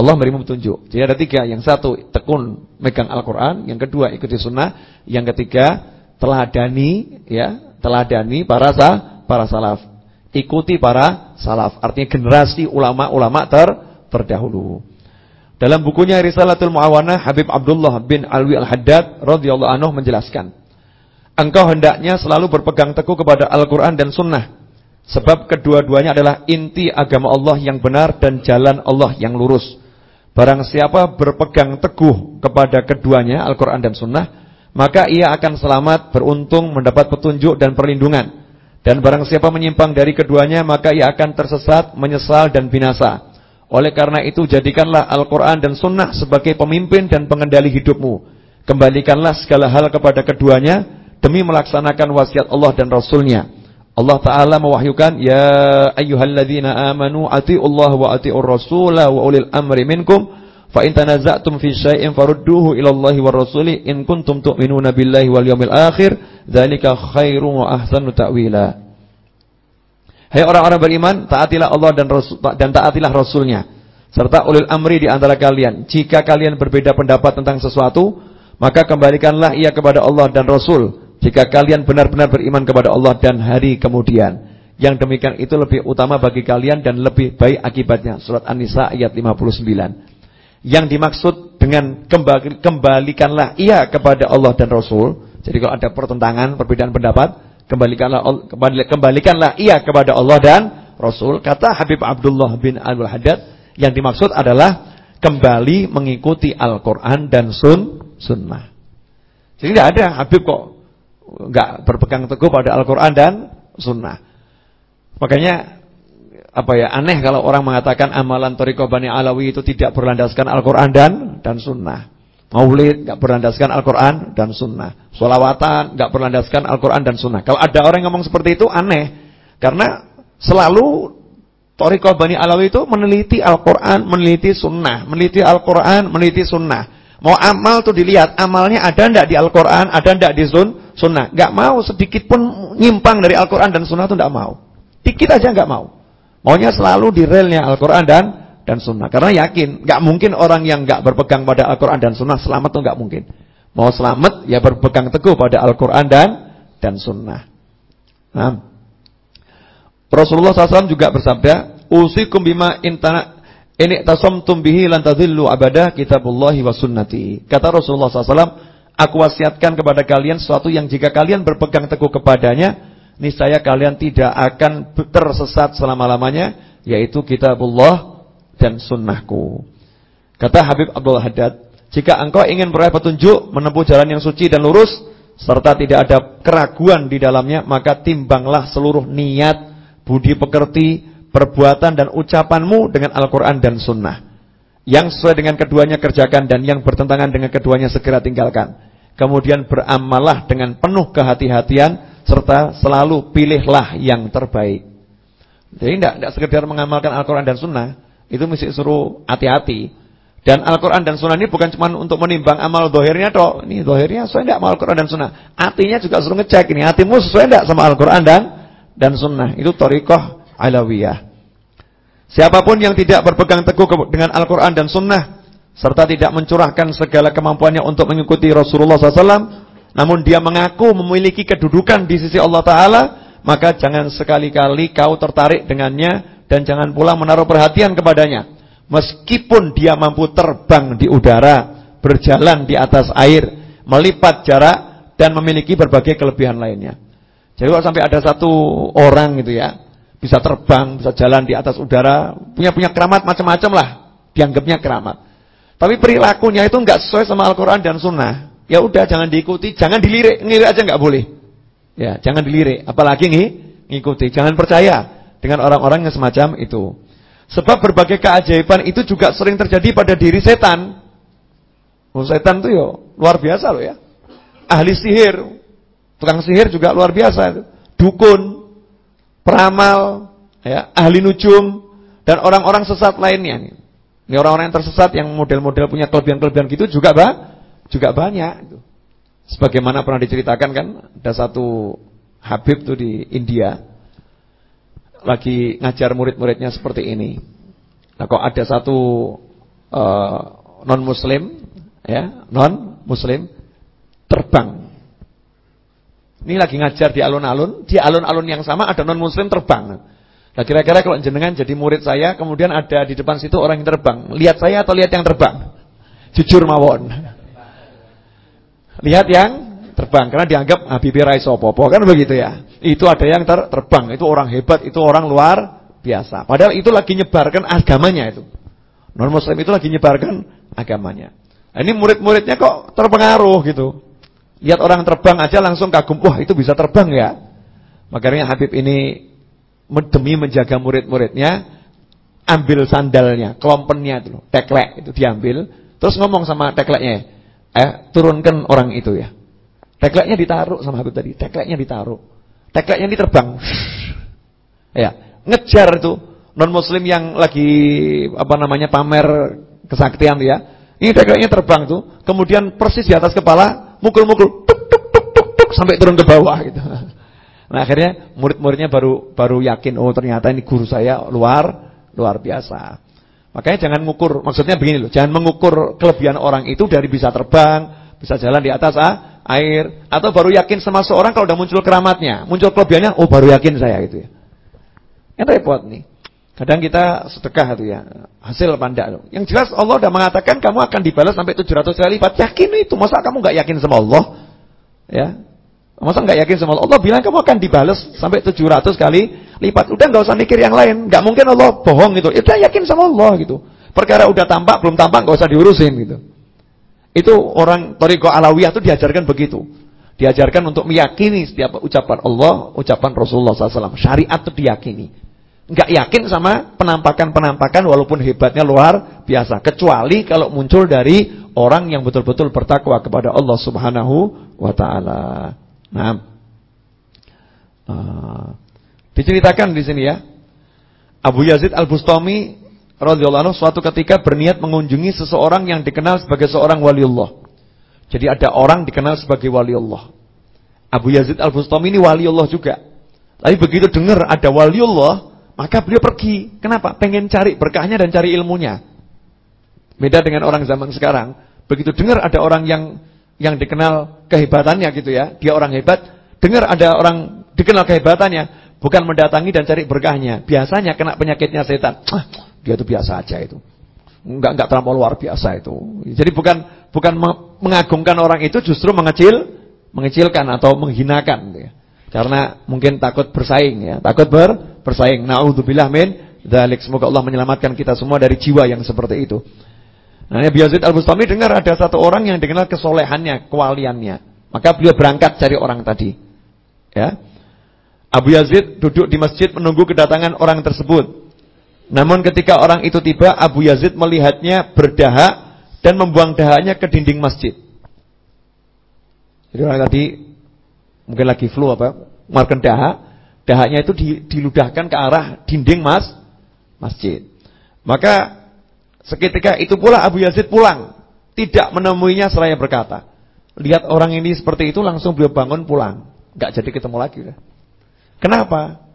Allah memberimu petunjuk. Jadi ada tiga. Yang satu tekun megang Al-Quran. Yang kedua ikuti sunnah. Yang ketiga teladani ya teladani para sah, para salaf. Ikuti para salaf. Artinya generasi ulama-ulama ter terdahulu. Dalam bukunya Risalatul Muawanah Habib Abdullah bin Alwi Al-Haddad radhiyallahu anhu menjelaskan, engkau hendaknya selalu berpegang teguh kepada Al-Qur'an dan sunnah. Sebab kedua-duanya adalah inti agama Allah yang benar dan jalan Allah yang lurus. Barang siapa berpegang teguh kepada keduanya Al-Quran dan Sunnah Maka ia akan selamat, beruntung, mendapat petunjuk dan perlindungan. Dan barang siapa menyimpang dari keduanya Maka ia akan tersesat, menyesal dan binasa. Oleh karena itu jadikanlah Al-Quran dan Sunnah sebagai pemimpin dan pengendali hidupmu. Kembalikanlah segala hal kepada keduanya Demi melaksanakan wasiat Allah dan Rasulnya Allah Ta'ala mewahyukan Ya ayyuhalladzina amanu ati'ullah wa ati'ur rasulah wa ulil amri minkum Fa in tanaza'tum fi syai'in farudduhu ila Allah wa rasuli in kuntum tu'minuna billahi wal yawmil akhir dzalika khairu wa ahsanu ta'wila. Hai orang-orang beriman, taatilah Allah dan Rasul dan taatilah Rasulnya serta ulil amri di antara kalian. Jika kalian berbeda pendapat tentang sesuatu, maka kembalikanlah ia kepada Allah dan Rasul jika kalian benar-benar beriman kepada Allah dan hari kemudian. Yang demikian itu lebih utama bagi kalian dan lebih baik akibatnya. Surat An-Nisa ayat 59. Yang dimaksud dengan kembali, kembalikanlah ia kepada Allah dan Rasul. Jadi kalau ada pertentangan, perbedaan pendapat, kembalikanlah kembalikanlah ia kepada Allah dan Rasul. Kata Habib Abdullah bin Al-Haddad, yang dimaksud adalah kembali mengikuti Al-Quran dan sun, sunnah. Jadi tidak ada Habib kok enggak berpegang teguh pada Al-Qur'an dan sunnah. Makanya apa ya aneh kalau orang mengatakan amalan Thariqah Bani Alawi itu tidak berlandaskan Al-Qur'an dan dan sunnah. Maulid enggak berlandaskan Al-Qur'an dan sunnah. Sholawatan enggak berlandaskan Al-Qur'an dan sunnah. Kalau ada orang yang ngomong seperti itu aneh. Karena selalu Thariqah Bani Alawi itu meneliti Al-Qur'an, meneliti sunnah, meneliti Al-Qur'an, meneliti sunnah. Mau amal tuh dilihat, amalnya ada enggak di Al-Qur'an, ada enggak di sun sunnah. Gak mau sedikit pun nyimpang dari Al-Quran dan sunnah itu gak mau. Dikit aja gak mau. Maunya selalu di relnya Al-Quran dan dan sunnah. Karena yakin, gak mungkin orang yang gak berpegang pada Al-Quran dan sunnah selamat tuh gak mungkin. Mau selamat ya berpegang teguh pada Al-Quran dan dan sunnah. Nah, Rasulullah SAW juga bersabda, "Usikum bima intana ini tasamtum bihi lan tadhillu abada kitabullahi wa sunnati." Kata Rasulullah SAW, "Aku wasiatkan kepada kalian sesuatu yang jika kalian berpegang teguh kepadanya, niscaya kalian tidak akan tersesat selama-lamanya, yaitu kitabullah dan sunnahku." Kata Habib Abdul Haddad, "Jika engkau ingin beroleh petunjuk, menempuh jalan yang suci dan lurus, serta tidak ada keraguan di dalamnya, maka timbanglah seluruh niat budi pekerti, perbuatan dan ucapanmu dengan Al-Quran dan Sunnah. Yang sesuai dengan keduanya kerjakan dan yang bertentangan dengan keduanya segera tinggalkan. Kemudian beramallah dengan penuh kehati-hatian serta selalu pilihlah yang terbaik. Jadi tidak tidak sekedar mengamalkan Al-Quran dan Sunnah, itu mesti suruh hati-hati. Dan Al-Quran dan Sunnah ini bukan cuma untuk menimbang amal dohirnya toh. Ini dohirnya sesuai tidak sama Al-Quran dan Sunnah. Hatinya juga suruh ngecek ini. Hatimu sesuai tidak sama Al-Quran dan dan sunnah. Itu torikoh alawiyah. Siapa pun yang tidak berpegang teguh dengan Al-Quran dan sunnah. Serta tidak mencurahkan segala kemampuannya untuk mengikuti Rasulullah SAW. Namun dia mengaku memiliki kedudukan di sisi Allah Ta'ala. Maka jangan sekali-kali kau tertarik dengannya. Dan jangan pula menaruh perhatian kepadanya. Meskipun dia mampu terbang di udara. Berjalan di atas air. Melipat jarak. Dan memiliki berbagai kelebihan lainnya. Jadi kalau sampai ada satu orang gitu ya, bisa terbang, bisa jalan di atas udara, punya punya keramat macam-macam lah, dianggapnya keramat. Tapi perilakunya itu enggak sesuai sama Al-Qur'an dan Sunnah. Ya udah jangan diikuti, jangan dilirik, ngelirik aja enggak boleh. Ya, jangan dilirik, apalagi nih ngikuti. Jangan percaya dengan orang-orang yang semacam itu. Sebab berbagai keajaiban itu juga sering terjadi pada diri setan. Oh, setan itu yo luar biasa loh ya. Ahli sihir, Tukang sihir juga luar biasa. Dukun, peramal, ya, ahli nujum, dan orang-orang sesat lainnya. Ini orang-orang yang tersesat yang model-model punya kelebihan-kelebihan gitu juga bah, juga banyak. Sebagaimana pernah diceritakan kan, ada satu Habib tuh di India lagi ngajar murid-muridnya seperti ini. Nah, kok ada satu uh, eh, non Muslim, ya, non Muslim terbang ini lagi ngajar di alun-alun, di alun-alun yang sama ada non-muslim terbang. Nah kira-kira kalau jenengan jadi murid saya, kemudian ada di depan situ orang yang terbang. Lihat saya atau lihat yang terbang? Jujur mawon. Lihat yang terbang, karena dianggap Habibie Raiso Popo, kan begitu ya. Itu ada yang ter terbang, itu orang hebat, itu orang luar biasa. Padahal itu lagi nyebarkan agamanya itu. Non-muslim itu lagi nyebarkan agamanya. Nah, ini murid-muridnya kok terpengaruh gitu. Lihat orang terbang aja langsung kagum, wah itu bisa terbang ya. Makanya Habib ini demi menjaga murid-muridnya, ambil sandalnya, kelompennya itu, teklek itu diambil, terus ngomong sama tekleknya, eh turunkan orang itu ya. Tekleknya ditaruh sama Habib tadi, tekleknya ditaruh. Tekleknya ini terbang. Ya, ngejar itu non muslim yang lagi apa namanya pamer kesaktian ya. Ini tekleknya terbang tuh, kemudian persis di atas kepala mukul-mukul tuk tuk tuk tuk tuk sampai turun ke bawah gitu. Nah, akhirnya murid-muridnya baru baru yakin oh ternyata ini guru saya luar luar biasa. Makanya jangan mengukur, maksudnya begini loh, jangan mengukur kelebihan orang itu dari bisa terbang, bisa jalan di atas ah, air, atau baru yakin sama seorang kalau udah muncul keramatnya, muncul kelebihannya, oh baru yakin saya gitu ya. Yang repot nih. Kadang kita sedekah itu ya, hasil panda. Yang jelas Allah sudah mengatakan kamu akan dibalas sampai 700 kali lipat. Yakin itu, masa kamu nggak yakin sama Allah? Ya. Masa nggak yakin sama Allah? Allah bilang kamu akan dibalas sampai 700 kali lipat. Udah nggak usah mikir yang lain. Nggak mungkin Allah bohong gitu. Udah yakin sama Allah gitu. Perkara udah tampak belum tampak nggak usah diurusin gitu. Itu orang Toriko Alawiyah itu diajarkan begitu. Diajarkan untuk meyakini setiap ucapan Allah, ucapan Rasulullah SAW. Syariat itu diyakini nggak yakin sama penampakan-penampakan walaupun hebatnya luar biasa kecuali kalau muncul dari orang yang betul-betul bertakwa kepada Allah Subhanahu wa taala. Nah, uh, diceritakan di sini ya. Abu Yazid Al-Bustami radhiyallahu suatu ketika berniat mengunjungi seseorang yang dikenal sebagai seorang waliullah. Jadi ada orang dikenal sebagai waliullah. Abu Yazid Al-Bustami ini waliullah juga. Tapi begitu dengar ada waliullah, maka beliau pergi. Kenapa? Pengen cari berkahnya dan cari ilmunya. Beda dengan orang zaman sekarang. Begitu dengar ada orang yang yang dikenal kehebatannya gitu ya, dia orang hebat, dengar ada orang dikenal kehebatannya, bukan mendatangi dan cari berkahnya. Biasanya kena penyakitnya setan. Ah, dia itu biasa aja itu. Enggak enggak terlalu luar biasa itu. Jadi bukan bukan mengagungkan orang itu justru mengecil mengecilkan atau menghinakan gitu ya. Karena mungkin takut bersaing ya, takut ber bersaing. Nauzubillah min dzalik. Semoga Allah menyelamatkan kita semua dari jiwa yang seperti itu. Nah, Nabi Yazid Al-Bustami dengar ada satu orang yang dikenal kesolehannya, kewaliannya. Maka beliau berangkat cari orang tadi. Ya. Abu Yazid duduk di masjid menunggu kedatangan orang tersebut. Namun ketika orang itu tiba, Abu Yazid melihatnya berdahak dan membuang dahaknya ke dinding masjid. Jadi orang tadi mungkin lagi flu apa, makan dahak, dahaknya itu diludahkan ke arah dinding mas masjid. Maka seketika itu pula Abu Yazid pulang, tidak menemuinya seraya berkata, lihat orang ini seperti itu langsung beliau bangun pulang, nggak jadi ketemu lagi. Kenapa?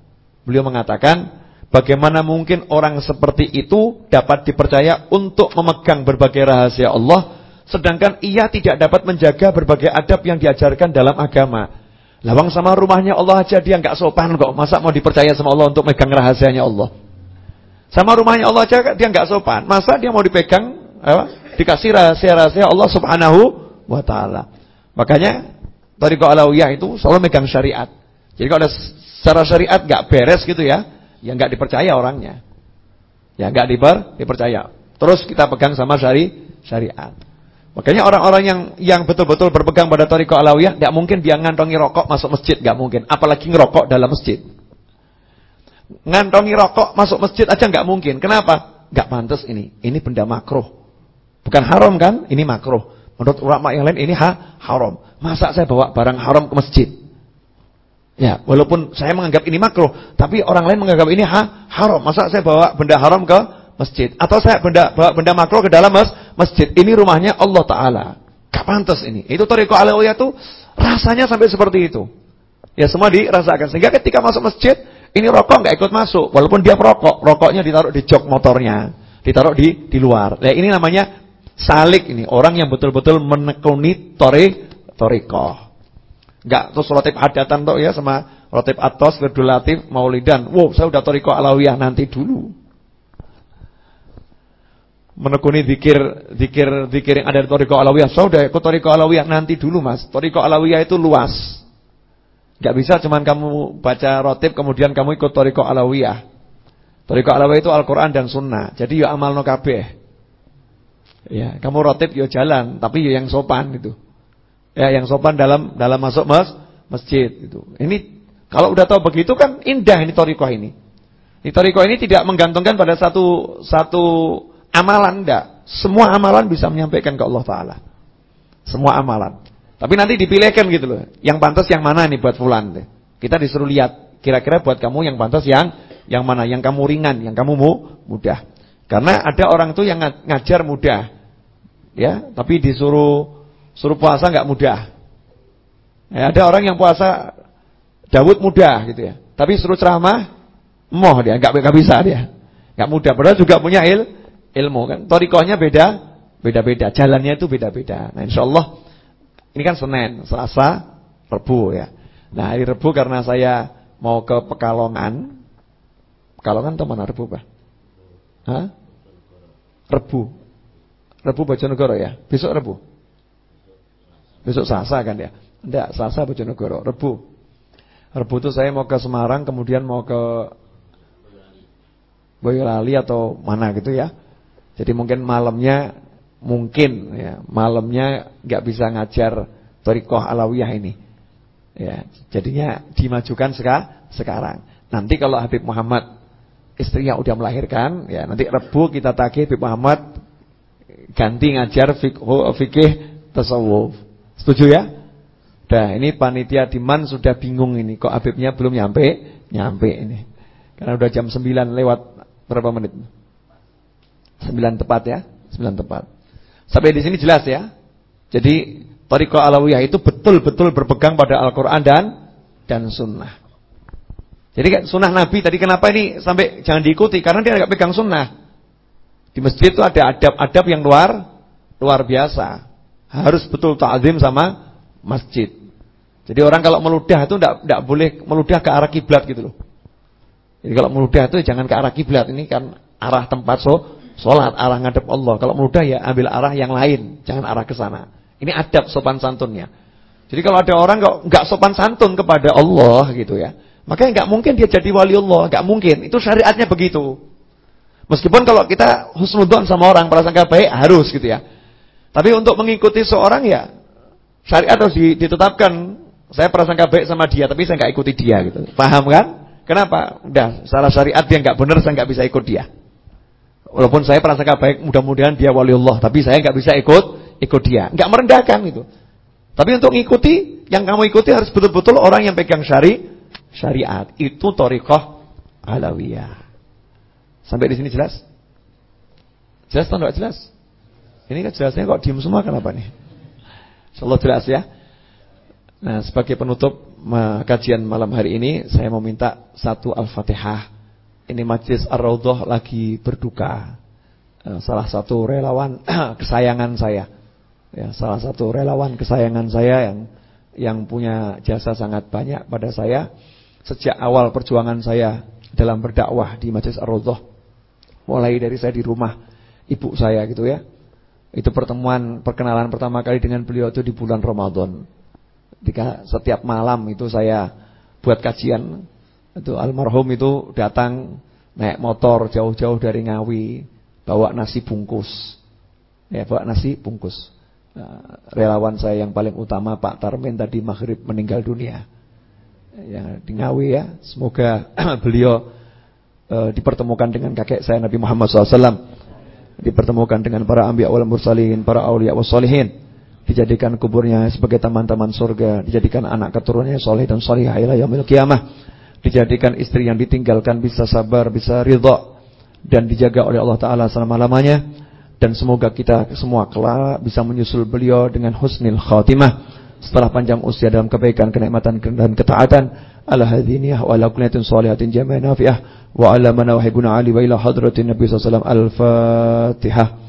Beliau mengatakan, bagaimana mungkin orang seperti itu dapat dipercaya untuk memegang berbagai rahasia Allah Sedangkan ia tidak dapat menjaga berbagai adab yang diajarkan dalam agama. Lawang sama rumahnya Allah aja dia nggak sopan kok. Masa mau dipercaya sama Allah untuk megang rahasianya Allah? Sama rumahnya Allah aja dia nggak sopan. Masa dia mau dipegang apa? Dikasih rahasia-rahasia Allah Subhanahu wa taala. Makanya Tariqah Alawiyah itu selalu megang syariat. Jadi kalau ada secara syariat nggak beres gitu ya, ya nggak dipercaya orangnya. Ya nggak diper, dipercaya. Terus kita pegang sama syari syariat. Makanya orang-orang yang yang betul-betul berpegang pada Tariqah Alawiyah tidak mungkin dia ngantongi rokok masuk masjid, nggak mungkin. Apalagi ngerokok dalam masjid. Ngantongi rokok masuk masjid aja nggak mungkin. Kenapa? Nggak pantas ini. Ini benda makruh. Bukan haram kan? Ini makruh. Menurut ulama yang lain ini ha haram. Masa saya bawa barang haram ke masjid? Ya, walaupun saya menganggap ini makruh, tapi orang lain menganggap ini ha haram. Masa saya bawa benda haram ke masjid atau saya benda bawa benda makro ke dalam mas, masjid. Ini rumahnya Allah taala. Gak pantas ini. Itu tariqah alawiyah itu rasanya sampai seperti itu. Ya semua dirasakan. Sehingga ketika masuk masjid, ini rokok nggak ikut masuk walaupun dia merokok. Rokoknya ditaruh di jok motornya, ditaruh di di luar. Nah, ini namanya salik ini, orang yang betul-betul menekuni tori toriko. Enggak terus rotib hadatan tuh ya sama rotib atos, redulatif, maulidan. Wow, saya udah toriko alawiyah nanti dulu menekuni zikir zikir zikir yang ada di Thariqah Alawiyah. Sudah ikut Thariqah Alawiyah nanti dulu, Mas. Thariqah Alawiyah itu luas. Enggak bisa cuman kamu baca rotib kemudian kamu ikut Thariqah Alawiyah. Thariqah Alawiyah itu Al-Qur'an dan Sunnah. Jadi ya amalno kabeh. Ya, kamu rotib yo ya jalan, tapi yo ya yang sopan itu. Ya, yang sopan dalam dalam masuk mas, masjid itu. Ini kalau udah tahu begitu kan indah ini thariqah ini. Ini thariqah ini tidak menggantungkan pada satu satu Amalan enggak. Semua amalan bisa menyampaikan ke Allah Ta'ala. Semua amalan. Tapi nanti dipilihkan gitu loh. Yang pantas yang mana nih buat fulan. Deh. Kita disuruh lihat. Kira-kira buat kamu yang pantas yang yang mana. Yang kamu ringan. Yang kamu mu, mudah. Karena ada orang tuh yang ngajar mudah. Ya, tapi disuruh suruh puasa nggak mudah. Ya, ada orang yang puasa Dawud mudah gitu ya. Tapi suruh ceramah moh dia, nggak nggak bisa dia. nggak mudah. Padahal juga punya il ilmu kan. Torikohnya beda, beda-beda. Jalannya itu beda-beda. Nah insya Allah ini kan Senin, Selasa, Rebu ya. Nah hari Rebu karena saya mau ke Pekalongan. Pekalongan atau mana Rebu Pak? Hah? Rebu. Rebu Bojonegoro ya. Besok Rebu. Besok Selasa kan ya. Enggak, Selasa Bojonegoro. Rebu. Rebu itu saya mau ke Semarang kemudian mau ke Boyolali atau mana gitu ya. Jadi mungkin malamnya mungkin ya, malamnya nggak bisa ngajar Torikoh Alawiyah ini. Ya, jadinya dimajukan seka, sekarang. Nanti kalau Habib Muhammad istrinya udah melahirkan, ya nanti Rebu kita tagih Habib Muhammad ganti ngajar fikih, fikih tasawuf. Setuju ya? Dah, ini panitia Diman sudah bingung ini kok Habibnya belum nyampe, nyampe ini. Karena udah jam 9 lewat berapa menit? Sembilan tepat ya, sembilan tepat. Sampai di sini jelas ya. Jadi Tariqah Alawiyah itu betul-betul berpegang pada Al-Qur'an dan dan sunnah. Jadi sunnah Nabi tadi kenapa ini sampai jangan diikuti karena dia enggak pegang sunnah. Di masjid itu ada adab-adab yang luar luar biasa. Harus betul ta'zim sama masjid. Jadi orang kalau meludah itu enggak boleh meludah ke arah kiblat gitu loh. Jadi kalau meludah itu jangan ke arah kiblat ini kan arah tempat so, salat, arah ngadep Allah. Kalau meludah ya ambil arah yang lain, jangan arah ke sana. Ini adab sopan santunnya. Jadi kalau ada orang kok enggak sopan santun kepada Allah gitu ya, maka nggak mungkin dia jadi wali Allah, nggak mungkin. Itu syariatnya begitu. Meskipun kalau kita husnudzon sama orang, prasangka baik harus gitu ya. Tapi untuk mengikuti seorang ya syariat harus ditetapkan. Saya prasangka baik sama dia, tapi saya nggak ikuti dia gitu. Paham kan? Kenapa? Udah, salah syariat dia nggak benar, saya nggak bisa ikut dia. Walaupun saya prasangka baik, mudah-mudahan dia wali Allah, tapi saya nggak bisa ikut ikut dia. Nggak merendahkan itu. Tapi untuk mengikuti, yang kamu ikuti harus betul-betul orang yang pegang syari syariat. Itu Torikoh Alawiyah. Sampai di sini jelas? Jelas atau jelas? Ini kan jelasnya kok diem semua kenapa nih? Insyaallah jelas ya. Nah, sebagai penutup kajian malam hari ini, saya mau minta satu Al-Fatihah. Ini Majlis Ar-Raudhah lagi berduka. Eh, salah satu relawan kesayangan saya. Ya, salah satu relawan kesayangan saya yang yang punya jasa sangat banyak pada saya sejak awal perjuangan saya dalam berdakwah di Majelis Ar-Raudhah. Mulai dari saya di rumah ibu saya gitu ya. Itu pertemuan perkenalan pertama kali dengan beliau itu di bulan Ramadan. Ketika setiap malam itu saya buat kajian itu almarhum itu datang naik motor jauh-jauh dari Ngawi bawa nasi bungkus. Ya, bawa nasi bungkus. Nah, relawan saya yang paling utama Pak Tarmin tadi maghrib meninggal dunia ya di Ngawi ya. Semoga beliau uh, dipertemukan dengan kakek saya Nabi Muhammad SAW. Dipertemukan dengan para anbiya wal mursalin, para aulia wassalihin. Dijadikan kuburnya sebagai taman-taman surga, dijadikan anak keturunannya soleh dan salihah ila yaumil kiamah. Dijadikan istri yang ditinggalkan bisa sabar, bisa ridha dan dijaga oleh Allah taala selama-lamanya. Dan semoga kita semua kelak bisa menyusul beliau dengan husnul khatimah setelah panjang usia dalam kebaikan, kenikmatan dan ketaatan. Ala hadiniyah wa ala kullatin salihatin jami'an nafi'ah wa ala manawahi guna ali wa ila hadratin Nabi wasallam al-Fatihah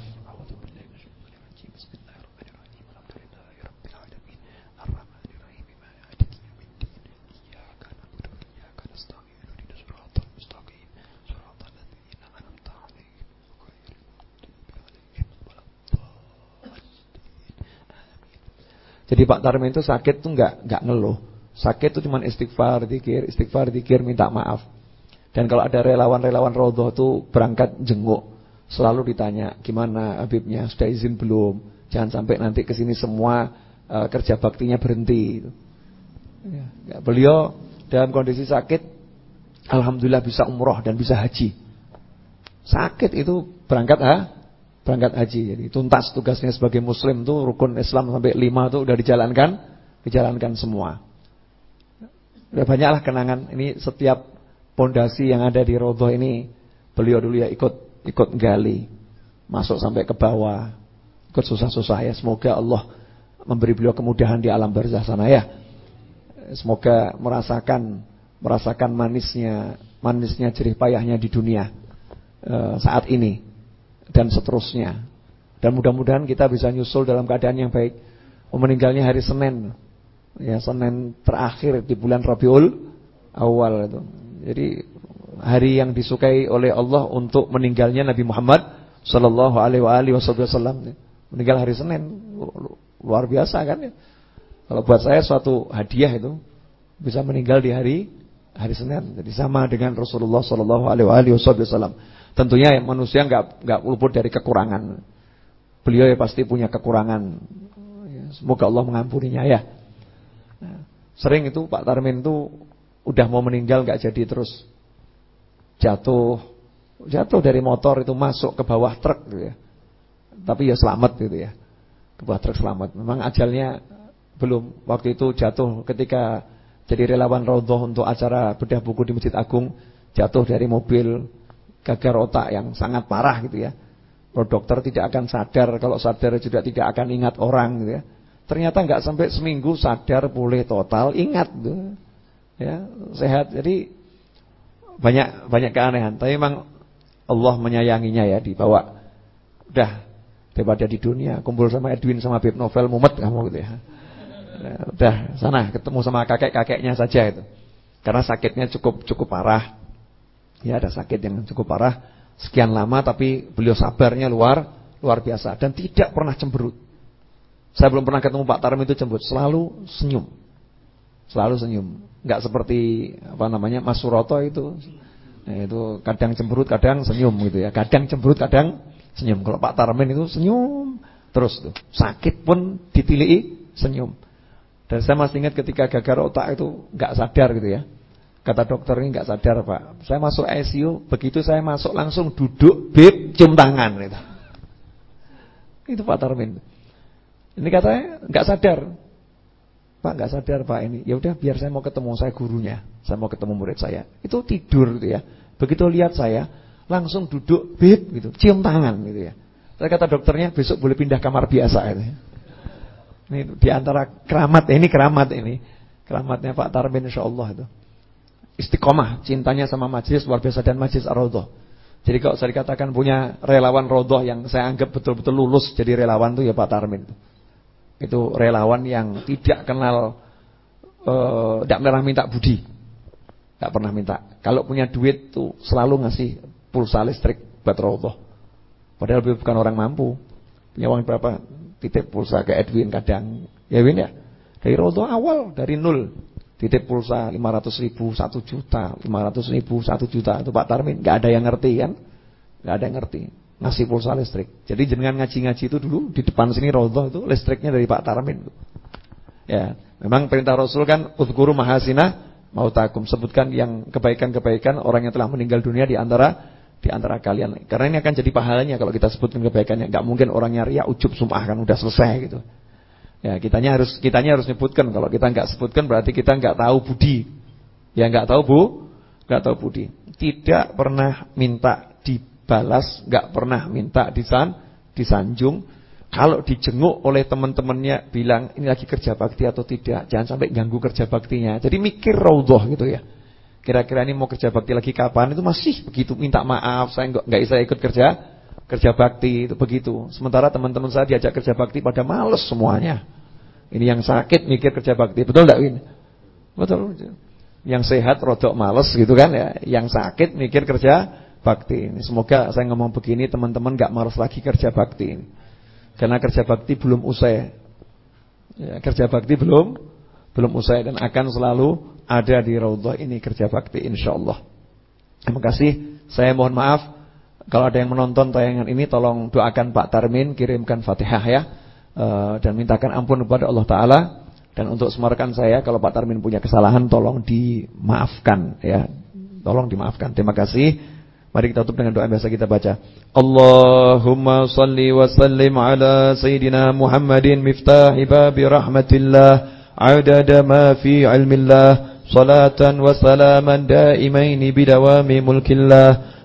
Jadi Pak Tarmin itu sakit tuh nggak nggak ngeluh. Sakit tuh cuma istighfar, dikir, istighfar, dikir, minta maaf. Dan kalau ada relawan-relawan rodoh tuh berangkat jenguk, selalu ditanya gimana Habibnya, sudah izin belum? Jangan sampai nanti ke sini semua uh, kerja baktinya berhenti. Ya, beliau dalam kondisi sakit, alhamdulillah bisa umroh dan bisa haji. Sakit itu berangkat ha? Berangkat haji. Jadi tuntas tugasnya sebagai muslim tuh rukun Islam sampai lima tuh udah dijalankan, dijalankan semua. Udah banyaklah kenangan. Ini setiap pondasi yang ada di Rodoh ini beliau dulu ya ikut ikut gali. Masuk sampai ke bawah. Ikut susah-susah ya. Semoga Allah memberi beliau kemudahan di alam barzah sana ya. Semoga merasakan merasakan manisnya manisnya jerih payahnya di dunia uh, saat ini dan seterusnya. Dan mudah-mudahan kita bisa nyusul dalam keadaan yang baik. Oh, meninggalnya hari Senin. Ya, Senin terakhir di bulan Rabiul Awal itu. Jadi hari yang disukai oleh Allah untuk meninggalnya Nabi Muhammad sallallahu alaihi wasallam. Meninggal hari Senin. Luar biasa kan ya. Kalau buat saya suatu hadiah itu bisa meninggal di hari hari Senin. Jadi sama dengan Rasulullah sallallahu alaihi wasallam. Tentunya manusia nggak nggak luput dari kekurangan. Beliau ya pasti punya kekurangan. Ya, semoga Allah mengampuninya ya. Nah, sering itu Pak Tarmin itu udah mau meninggal nggak jadi terus jatuh jatuh dari motor itu masuk ke bawah truk gitu ya. Tapi ya selamat gitu ya. Ke bawah truk selamat. Memang ajalnya belum waktu itu jatuh ketika jadi relawan Raudhah untuk acara bedah buku di Masjid Agung jatuh dari mobil gagal otak yang sangat parah gitu ya. Kalau dokter tidak akan sadar, kalau sadar juga tidak akan ingat orang gitu ya. Ternyata nggak sampai seminggu sadar pulih total, ingat tuh. Ya, sehat. Jadi banyak banyak keanehan, tapi memang Allah menyayanginya ya dibawa. Udah daripada di dunia kumpul sama Edwin sama Beb Novel mumet kamu gitu ya. Udah sana ketemu sama kakek-kakeknya saja itu. Karena sakitnya cukup cukup parah. Ya ada sakit yang cukup parah sekian lama tapi beliau sabarnya luar luar biasa dan tidak pernah cemberut. Saya belum pernah ketemu Pak Tarem itu cembut, selalu senyum. Selalu senyum. Enggak seperti apa namanya Mas Suroto itu. Nah, itu kadang cemberut, kadang senyum gitu ya. Kadang cemberut, kadang senyum. Kalau Pak Tarmen itu senyum terus tuh. Sakit pun ditilii senyum. Dan saya masih ingat ketika gagal otak itu enggak sadar gitu ya. Kata dokter ini enggak sadar, Pak. Saya masuk ICU, begitu saya masuk langsung duduk, bib, cium tangan gitu. Itu Pak Tarmen. Ini katanya nggak sadar. Pak nggak sadar Pak ini. Ya udah biar saya mau ketemu saya gurunya. Saya mau ketemu murid saya. Itu tidur gitu ya. Begitu lihat saya langsung duduk bib gitu, cium tangan gitu ya. Saya kata dokternya besok boleh pindah kamar biasa gitu ya. Ini di antara keramat ini keramat ini. Keramatnya Pak Tarmin insyaallah itu. Istiqomah, cintanya sama majlis luar biasa dan majlis Ar-Raudhah. Jadi kalau saya dikatakan punya relawan Raudhah yang saya anggap betul-betul lulus jadi relawan itu ya Pak Tarmin. Itu relawan yang tidak kenal uh, tidak pernah minta budi. Tidak pernah minta. Kalau punya duit tuh selalu ngasih pulsa listrik buat roboh. Padahal beliau bukan orang mampu. Punya uang berapa? Titip pulsa ke Edwin kadang. Ya Win ya. Dari roboh awal dari nol. Titip pulsa 500 ribu 1 juta, 500 ribu 1 juta itu Pak Tarmin. Gak ada yang ngerti kan? Gak ada yang ngerti ngasih pulsa listrik. Jadi jenengan ngaji-ngaji itu dulu di depan sini rodoh itu listriknya dari Pak Tarmin. Ya, memang perintah Rasul kan uzkuru mahasina mautakum sebutkan yang kebaikan-kebaikan orang yang telah meninggal dunia di antara di antara kalian. Karena ini akan jadi pahalanya kalau kita sebutkan kebaikannya. Enggak mungkin orangnya ria ujub sumpah kan udah selesai gitu. Ya, kitanya harus kitanya harus nyebutkan. Kalau kita enggak sebutkan berarti kita enggak tahu budi. Ya enggak tahu Bu, enggak tahu budi. Tidak pernah minta di balas, nggak pernah minta disan, disanjung. Kalau dijenguk oleh teman-temannya bilang ini lagi kerja bakti atau tidak, jangan sampai ganggu kerja baktinya. Jadi mikir raudhah gitu ya. Kira-kira ini mau kerja bakti lagi kapan? Itu masih begitu minta maaf, saya nggak nggak bisa ikut kerja kerja bakti itu begitu. Sementara teman-teman saya diajak kerja bakti pada males semuanya. Ini yang sakit mikir kerja bakti, betul enggak Win? Betul. Yang sehat rodok males gitu kan ya. Yang sakit mikir kerja bakti ini. Semoga saya ngomong begini teman-teman gak malas lagi kerja bakti ini. Karena kerja bakti belum usai. Ya, kerja bakti belum belum usai dan akan selalu ada di raudhah ini kerja bakti insyaallah. Terima kasih. Saya mohon maaf kalau ada yang menonton tayangan ini tolong doakan Pak Tarmin, kirimkan Fatihah ya. Uh, dan mintakan ampun kepada Allah taala dan untuk semarkan saya kalau Pak Tarmin punya kesalahan tolong dimaafkan ya. Tolong dimaafkan. Terima kasih. Mari kita tutup dengan doa biasa kita baca. Allahumma salli wa sallim ala Sayyidina Muhammadin miftahi babi rahmatillah. Adada ma fi ilmillah. Salatan wa salaman daimaini bidawami mulkillah.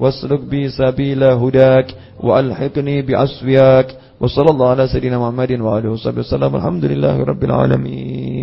واسلك بي سبيل هداك وألحقني بأسوياك. وصلى الله على سيدنا محمد وآله وصحبه وسلم. الحمد لله رب العالمين.